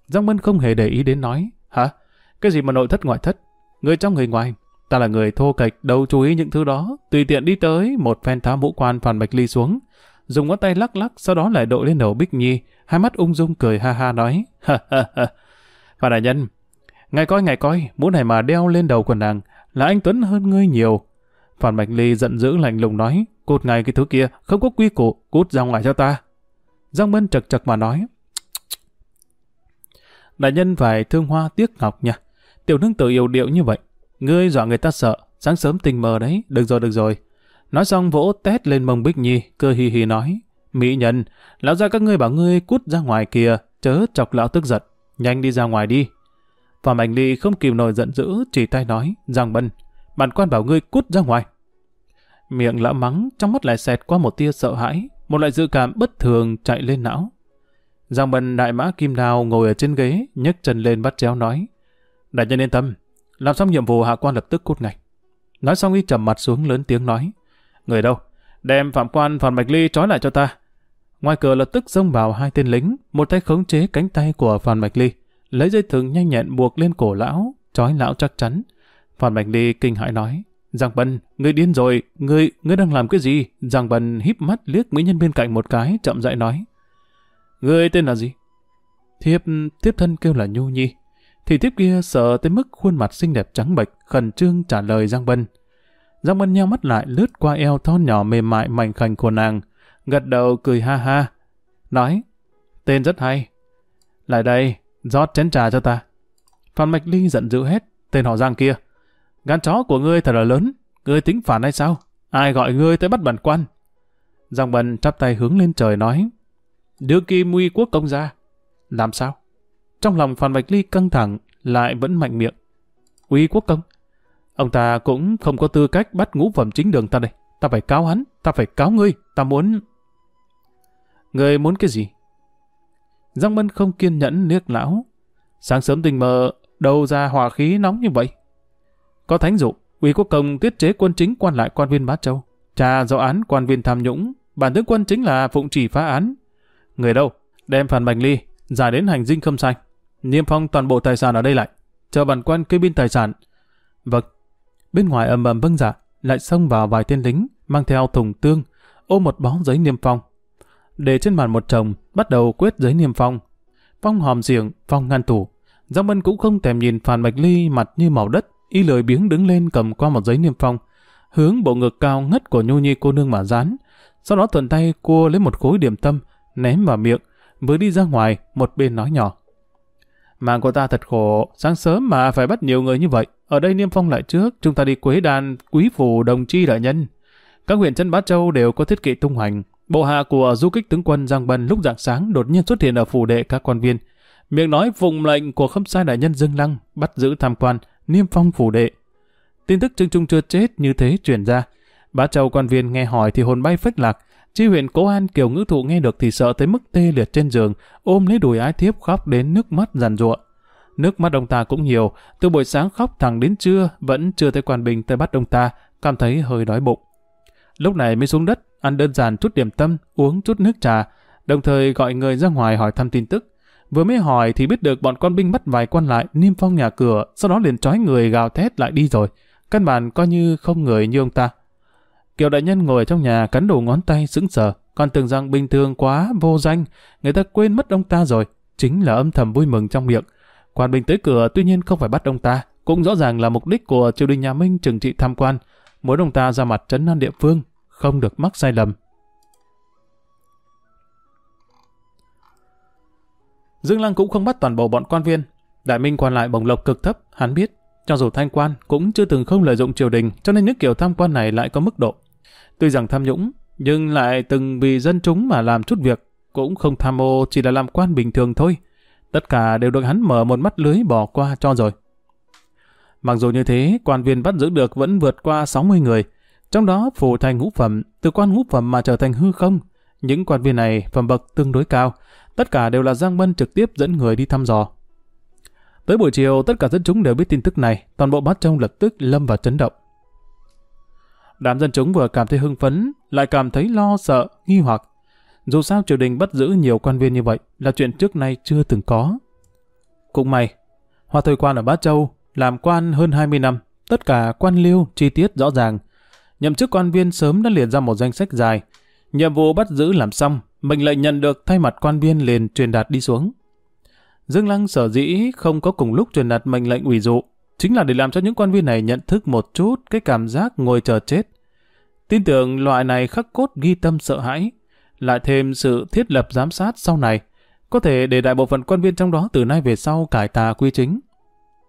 Giang Mân không hề để ý đến nói, hả? Cái gì mà nội thất ngoại thất? Người trong người ngoài, ta là người thô kệch, đâu chú ý những thứ đó, tùy tiện đi tới, một phen tháo mũ quan Phan Bạch Ly xuống, dùng ngón tay lắc lắc, sau đó lại đội lên đầu Bích Nhi, hai mắt ung dung cười ha ha nói, ha ha ha. Phan đại nhân, ngài coi ngài coi, mũ này mà đeo lên đầu quần nàng, là anh Tuấn hơn ngươi nhiều. Phan Bạch Ly giận dữ lạnh lùng nói, cút ngay cái thứ kia, không có quy củ, cút ra ngoài cho ta. Giang Mân chật chật mà nói, đại nhân phải thương hoa tiếc ngọc nha, tiểu nương tử yêu điệu như vậy, ngươi dọa người ta sợ, sáng sớm tình mờ đấy, được rồi được rồi. Nói xong vỗ tét lên mông Bích Nhi, cơ hì hì nói, mỹ nhân, lão ra các ngươi bảo ngươi cút ra ngoài kìa, chớ chọc lão tức giận, nhanh đi ra ngoài đi. Phạm Ảnh Ly không kìm nổi giận dữ, chỉ tay nói, Giang Bân, bản quan bảo ngươi cút ra ngoài. Miệng lão mắng, trong mắt lại xẹt qua một tia sợ hãi, một loại dự cảm bất thường chạy lên não. Giang Bân đại mã kim đào ngồi ở trên ghế, nhấc chân lên bắt chéo nói, Đại nhân yên tâm, làm xong nhiệm vụ hạ quan lập tức cút ngay. Nói xong y trầm mặt xuống lớn tiếng nói, Người đâu? Đem phạm quan Phạm Bạch Ly trói lại cho ta. Ngoài cửa lập tức xông vào hai tên lính, một tay khống chế cánh tay của Phạm Bạch Ly lấy dây thừng nhanh nhẹn buộc lên cổ lão, trói lão chắc chắn. Phan Bạch Ly kinh hãi nói, Giang Bân, ngươi điên rồi, ngươi, ngươi đang làm cái gì? Giang Bân híp mắt liếc mỹ nhân bên cạnh một cái, chậm rãi nói. Ngươi tên là gì? Thiếp, thiếp thân kêu là Nhu Nhi. Thì thiếp kia sợ tới mức khuôn mặt xinh đẹp trắng bệch, khẩn trương trả lời Giang Bân. Giang Bân nheo mắt lại lướt qua eo thon nhỏ mềm mại mảnh khảnh của nàng, gật đầu cười ha ha, nói, tên rất hay. Lại đây, rót chén trà cho ta. Phan Mạch Ly giận dữ hết, tên họ Giang kia. Gan chó của ngươi thật là lớn, ngươi tính phản hay sao? Ai gọi ngươi tới bắt bản quan? Giang Bần chắp tay hướng lên trời nói, đưa kim uy quốc công ra. Làm sao? Trong lòng Phan Mạch Ly căng thẳng, lại vẫn mạnh miệng. Uy quốc công? Ông ta cũng không có tư cách bắt ngũ phẩm chính đường ta đây. Ta phải cáo hắn, ta phải cáo ngươi, ta muốn... Người muốn cái gì? Giang Mân không kiên nhẫn liếc lão. Sáng sớm tình mờ, đâu ra hỏa khí nóng như vậy? Có thánh dụ, ủy quốc công tiết chế quân chính quan lại quan viên Bát Châu. Trà do án quan viên tham nhũng, bản tướng quân chính là phụng chỉ phá án. Người đâu? Đem phản bành ly, giải đến hành dinh khâm sai. Niêm phong toàn bộ tài sản ở đây lại. Chờ bản quan kê biên tài sản. Vâng. Bên ngoài ầm ầm vâng dạ, lại xông vào vài tên lính, mang theo thùng tương, ôm một bó giấy niêm phong. Để trên bàn một chồng, bắt đầu quyết giấy niêm phong. Phong hòm giềng, phong ngăn tủ. Giang Mân cũng không thèm nhìn Phan Bạch Ly mặt như màu đất, y lười biếng đứng lên cầm qua một giấy niêm phong, hướng bộ ngực cao ngất của nhu nhi cô nương mà dán. Sau đó thuận tay cua lấy một khối điểm tâm, ném vào miệng, vừa đi ra ngoài, một bên nói nhỏ. Mạng của ta thật khổ, sáng sớm mà phải bắt nhiều người như vậy. Ở đây niêm phong lại trước, chúng ta đi quế đàn, quý phủ đồng chi đại nhân. Các huyện chân Bát Châu đều có thiết kỵ tung hành. Bộ hạ của du kích tướng quân Giang Bân lúc dạng sáng đột nhiên xuất hiện ở phủ đệ các quan viên. Miệng nói phụng lệnh của khâm sai đại nhân Dương Lăng bắt giữ tham quan, niêm phong phủ đệ. Tin tức Trương Trung chưa chết như thế truyền ra. Bá Châu quan viên nghe hỏi thì hồn bay phách lạc. Chi huyện Cố An Kiều Ngữ Thụ nghe được thì sợ tới mức tê liệt trên giường, ôm lấy đùi ái thiếp khóc đến nước mắt giàn ruộng. Nước mắt ông ta cũng nhiều, từ buổi sáng khóc thẳng đến trưa, vẫn chưa thấy quan bình tới bắt ông ta, cảm thấy hơi đói bụng. Lúc này mới xuống đất, ăn đơn giản chút điểm tâm, uống chút nước trà, đồng thời gọi người ra ngoài hỏi thăm tin tức. Vừa mới hỏi thì biết được bọn con binh bắt vài quan lại, niêm phong nhà cửa, sau đó liền trói người gào thét lại đi rồi. Căn bản coi như không người như ông ta. Kiều đại nhân ngồi trong nhà cắn đầu ngón tay sững sờ, còn tưởng rằng bình thường quá, vô danh, người ta quên mất ông ta rồi. Chính là âm thầm vui mừng trong miệng. Quan binh tới cửa tuy nhiên không phải bắt ông ta, cũng rõ ràng là mục đích của triều đình nhà Minh trừng trị tham quan, muốn ông ta ra mặt trấn an địa phương, không được mắc sai lầm. Dương Lăng cũng không bắt toàn bộ bọn quan viên. Đại Minh quan lại bổng lộc cực thấp, hắn biết. Cho dù thanh quan cũng chưa từng không lợi dụng triều đình, cho nên những kiểu tham quan này lại có mức độ. Tuy rằng tham nhũng, nhưng lại từng vì dân chúng mà làm chút việc, cũng không tham ô chỉ là làm quan bình thường thôi. Tất cả đều được hắn mở một mắt lưới bỏ qua cho rồi. Mặc dù như thế, quan viên bắt giữ được vẫn vượt qua 60 người, trong đó phủ thành ngũ phẩm, từ quan ngũ phẩm mà trở thành hư không. Những quan viên này phẩm bậc tương đối cao, tất cả đều là Giang Bân trực tiếp dẫn người đi thăm dò. Tới buổi chiều, tất cả dân chúng đều biết tin tức này, toàn bộ bát trong lập tức lâm vào chấn động. Đám dân chúng vừa cảm thấy hưng phấn, lại cảm thấy lo sợ, nghi hoặc. Dù sao triều đình bắt giữ nhiều quan viên như vậy là chuyện trước nay chưa từng có. Cũng may, Hoa Thời Quan ở Bát Châu làm quan hơn 20 năm, tất cả quan liêu, chi tiết rõ ràng. Nhậm chức quan viên sớm đã liệt ra một danh sách dài. Nhiệm vụ bắt giữ làm xong, mệnh lệnh nhận được thay mặt quan viên liền truyền đạt đi xuống. Dương Lăng sở dĩ không có cùng lúc truyền đạt mệnh lệnh ủy dụ, chính là để làm cho những quan viên này nhận thức một chút cái cảm giác ngồi chờ chết. Tin tưởng loại này khắc cốt ghi tâm sợ hãi, lại thêm sự thiết lập giám sát sau này, có thể để đại bộ phận quan viên trong đó từ nay về sau cải tà quy chính.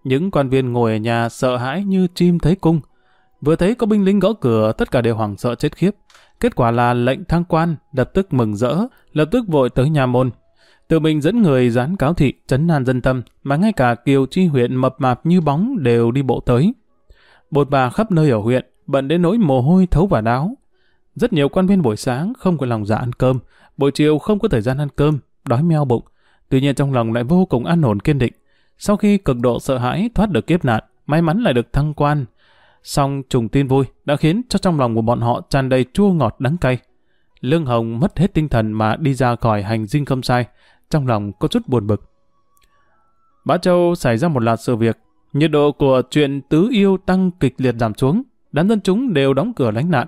Những quan viên ngồi ở nhà sợ hãi như chim thấy cung. Vừa thấy có binh lính gõ cửa, tất cả đều hoảng sợ chết khiếp. Kết quả là lệnh thăng quan, lập tức mừng rỡ, lập tức vội tới nhà môn. Tự mình dẫn người dán cáo thị, chấn an dân tâm, mà ngay cả kiều chi huyện mập mạp như bóng đều đi bộ tới. Bột bà khắp nơi ở huyện, bận đến nỗi mồ hôi thấu và đáo Rất nhiều quan viên buổi sáng không có lòng dạ ăn cơm, buổi chiều không có thời gian ăn cơm, đói meo bụng. Tuy nhiên trong lòng lại vô cùng an ổn kiên định. Sau khi cực độ sợ hãi thoát được kiếp nạn, may mắn lại được thăng quan. Song trùng tin vui đã khiến cho trong lòng của bọn họ tràn đầy chua ngọt đắng cay. Lương Hồng mất hết tinh thần mà đi ra khỏi hành dinh không sai, trong lòng có chút buồn bực. Bá Châu xảy ra một loạt sự việc, nhiệt độ của chuyện tứ yêu tăng kịch liệt giảm xuống, đám dân chúng đều đóng cửa lánh nạn.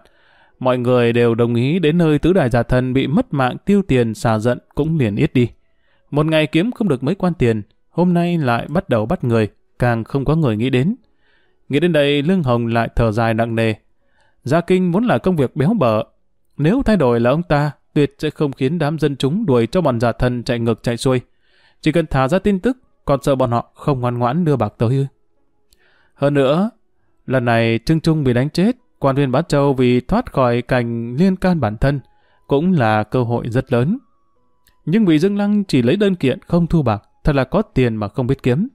Mọi người đều đồng ý đến nơi tứ đại giả thần bị mất mạng tiêu tiền xả giận cũng liền ít đi. Một ngày kiếm không được mấy quan tiền, hôm nay lại bắt đầu bắt người, càng không có người nghĩ đến. Nghĩ đến đây, Lương Hồng lại thở dài nặng nề. Gia Kinh vốn là công việc béo bở. Nếu thay đổi là ông ta, tuyệt sẽ không khiến đám dân chúng đuổi cho bọn giả thần chạy ngược chạy xuôi. Chỉ cần thả ra tin tức, còn sợ bọn họ không ngoan ngoãn đưa bạc tới ư. Hơn nữa, lần này Trương Trung bị đánh chết, quan viên Bát Châu vì thoát khỏi cảnh liên can bản thân, cũng là cơ hội rất lớn. Nhưng vì Dương Lăng chỉ lấy đơn kiện không thu bạc, thật là có tiền mà không biết kiếm.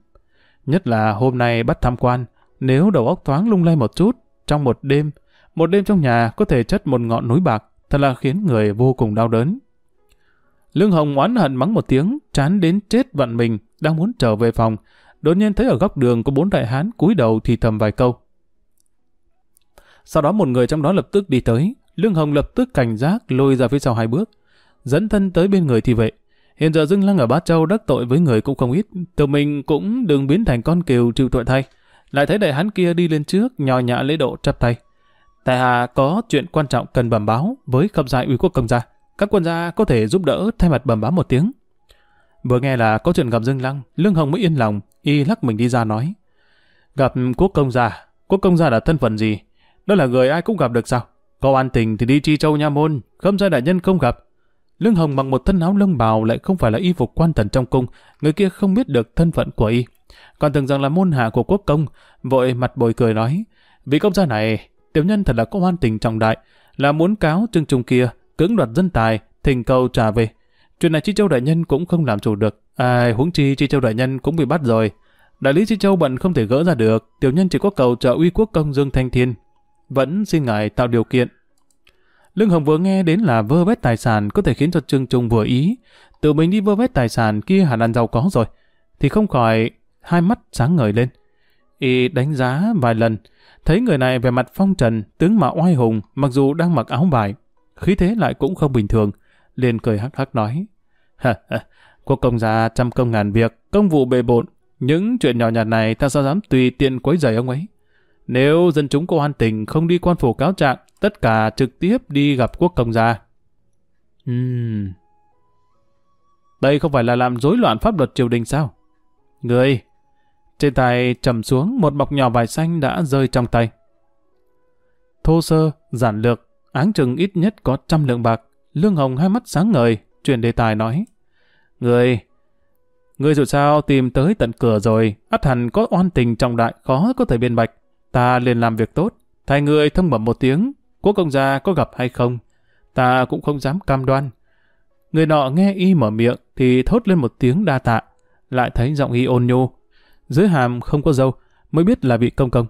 Nhất là hôm nay bắt tham quan, nếu đầu óc thoáng lung lay một chút, trong một đêm, một đêm trong nhà có thể chất một ngọn núi bạc, thật là khiến người vô cùng đau đớn. Lương Hồng oán hận mắng một tiếng, chán đến chết vặn mình, đang muốn trở về phòng. Đột nhiên thấy ở góc đường có bốn đại hán cúi đầu thì thầm vài câu. Sau đó một người trong đó lập tức đi tới, Lương Hồng lập tức cảnh giác lôi ra phía sau hai bước, dẫn thân tới bên người thì vệ. Hiện giờ Dương Lăng ở Bát Châu đắc tội với người cũng không ít, tự mình cũng đừng biến thành con kiều chịu tội thay. Lại thấy đại hán kia đi lên trước, nhò nhã lễ độ chắp tay. Tại hạ có chuyện quan trọng cần bẩm báo với khâm giải uy quốc công gia. Các quân gia có thể giúp đỡ thay mặt bẩm báo một tiếng. Vừa nghe là có chuyện gặp Dương Lăng, Lương Hồng mới yên lòng, y lắc mình đi ra nói. Gặp quốc công gia, quốc công gia là thân phận gì? Đó là người ai cũng gặp được sao? Có an tình thì đi chi châu nha môn, khâm gia đại nhân không gặp. Lương Hồng mặc một thân áo lông bào lại không phải là y phục quan thần trong cung, người kia không biết được thân phận của y. Còn tưởng rằng là môn hạ của quốc công, vội mặt bồi cười nói, vị công gia này, tiểu nhân thật là có oan tình trọng đại, là muốn cáo trương trung kia, cưỡng đoạt dân tài, thỉnh cầu trả về. Chuyện này Chi Châu Đại Nhân cũng không làm chủ được. Ai, huống chi Chi Châu Đại Nhân cũng bị bắt rồi. Đại lý Chi Châu bận không thể gỡ ra được, tiểu nhân chỉ có cầu trợ uy quốc công Dương Thanh Thiên. Vẫn xin ngài tạo điều kiện. Lương Hồng vừa nghe đến là vơ vét tài sản có thể khiến cho Trương Trung vừa ý. Tự mình đi vơ vét tài sản kia hẳn ăn giàu có rồi. Thì không khỏi hai mắt sáng ngời lên. Y đánh giá vài lần, thấy người này về mặt phong trần, tướng mạo oai hùng, mặc dù đang mặc áo vải, khí thế lại cũng không bình thường. liền cười hắc hắc nói, ha ha, quốc công gia trăm công ngàn việc, công vụ bề bộn, những chuyện nhỏ nhặt này ta sao dám tùy tiện quấy rầy ông ấy. Nếu dân chúng cô an tình không đi quan phủ cáo trạng, tất cả trực tiếp đi gặp quốc công gia. Uhm. Đây không phải là làm rối loạn pháp luật triều đình sao? Người! Trên tay trầm xuống một bọc nhỏ vải xanh đã rơi trong tay. Thô sơ, giản lược, áng chừng ít nhất có trăm lượng bạc. Lương Hồng hai mắt sáng ngời, chuyển đề tài nói. Người, người dù sao tìm tới tận cửa rồi, ắt hẳn có oan tình trọng đại khó có thể biên bạch. Ta liền làm việc tốt, thay người thông bẩm một tiếng, quốc công gia có gặp hay không? Ta cũng không dám cam đoan. Người nọ nghe y mở miệng thì thốt lên một tiếng đa tạ, lại thấy giọng y ôn nhu. Dưới hàm không có dâu, mới biết là vị công công.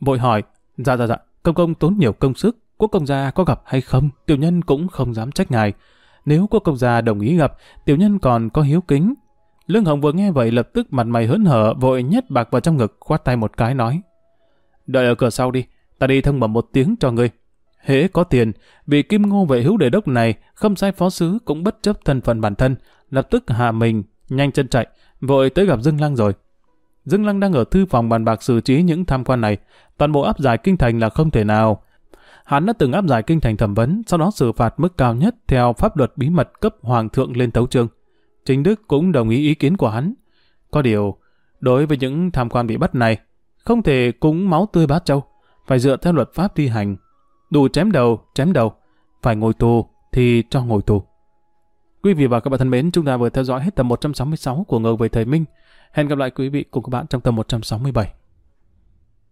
Vội hỏi, dạ dạ dạ, công công tốn nhiều công sức, quốc công gia có gặp hay không, tiểu nhân cũng không dám trách ngài. Nếu quốc công gia đồng ý gặp, tiểu nhân còn có hiếu kính. Lương Hồng vừa nghe vậy lập tức mặt mày hớn hở, vội nhét bạc vào trong ngực, khoát tay một cái nói. Đợi ở cửa sau đi, ta đi thông bẩm một tiếng cho ngươi. Hễ có tiền, vị kim ngô vệ hữu đề đốc này, không sai phó sứ cũng bất chấp thân phận bản thân, lập tức hạ mình, nhanh chân chạy, vội tới gặp Dương Lăng rồi. Dương Lăng đang ở thư phòng bàn bạc xử trí những tham quan này, toàn bộ áp giải kinh thành là không thể nào. Hắn đã từng áp giải kinh thành thẩm vấn, sau đó xử phạt mức cao nhất theo pháp luật bí mật cấp hoàng thượng lên tấu chương. Chính Đức cũng đồng ý ý kiến của hắn. Có điều, đối với những tham quan bị bắt này, không thể cúng máu tươi bát châu, phải dựa theo luật pháp thi hành. Đủ chém đầu, chém đầu, phải ngồi tù thì cho ngồi tù. Quý vị và các bạn thân mến, chúng ta vừa theo dõi hết tập 166 của Ngờ về Thời Minh. Hẹn gặp lại quý vị cùng các bạn trong tập 167.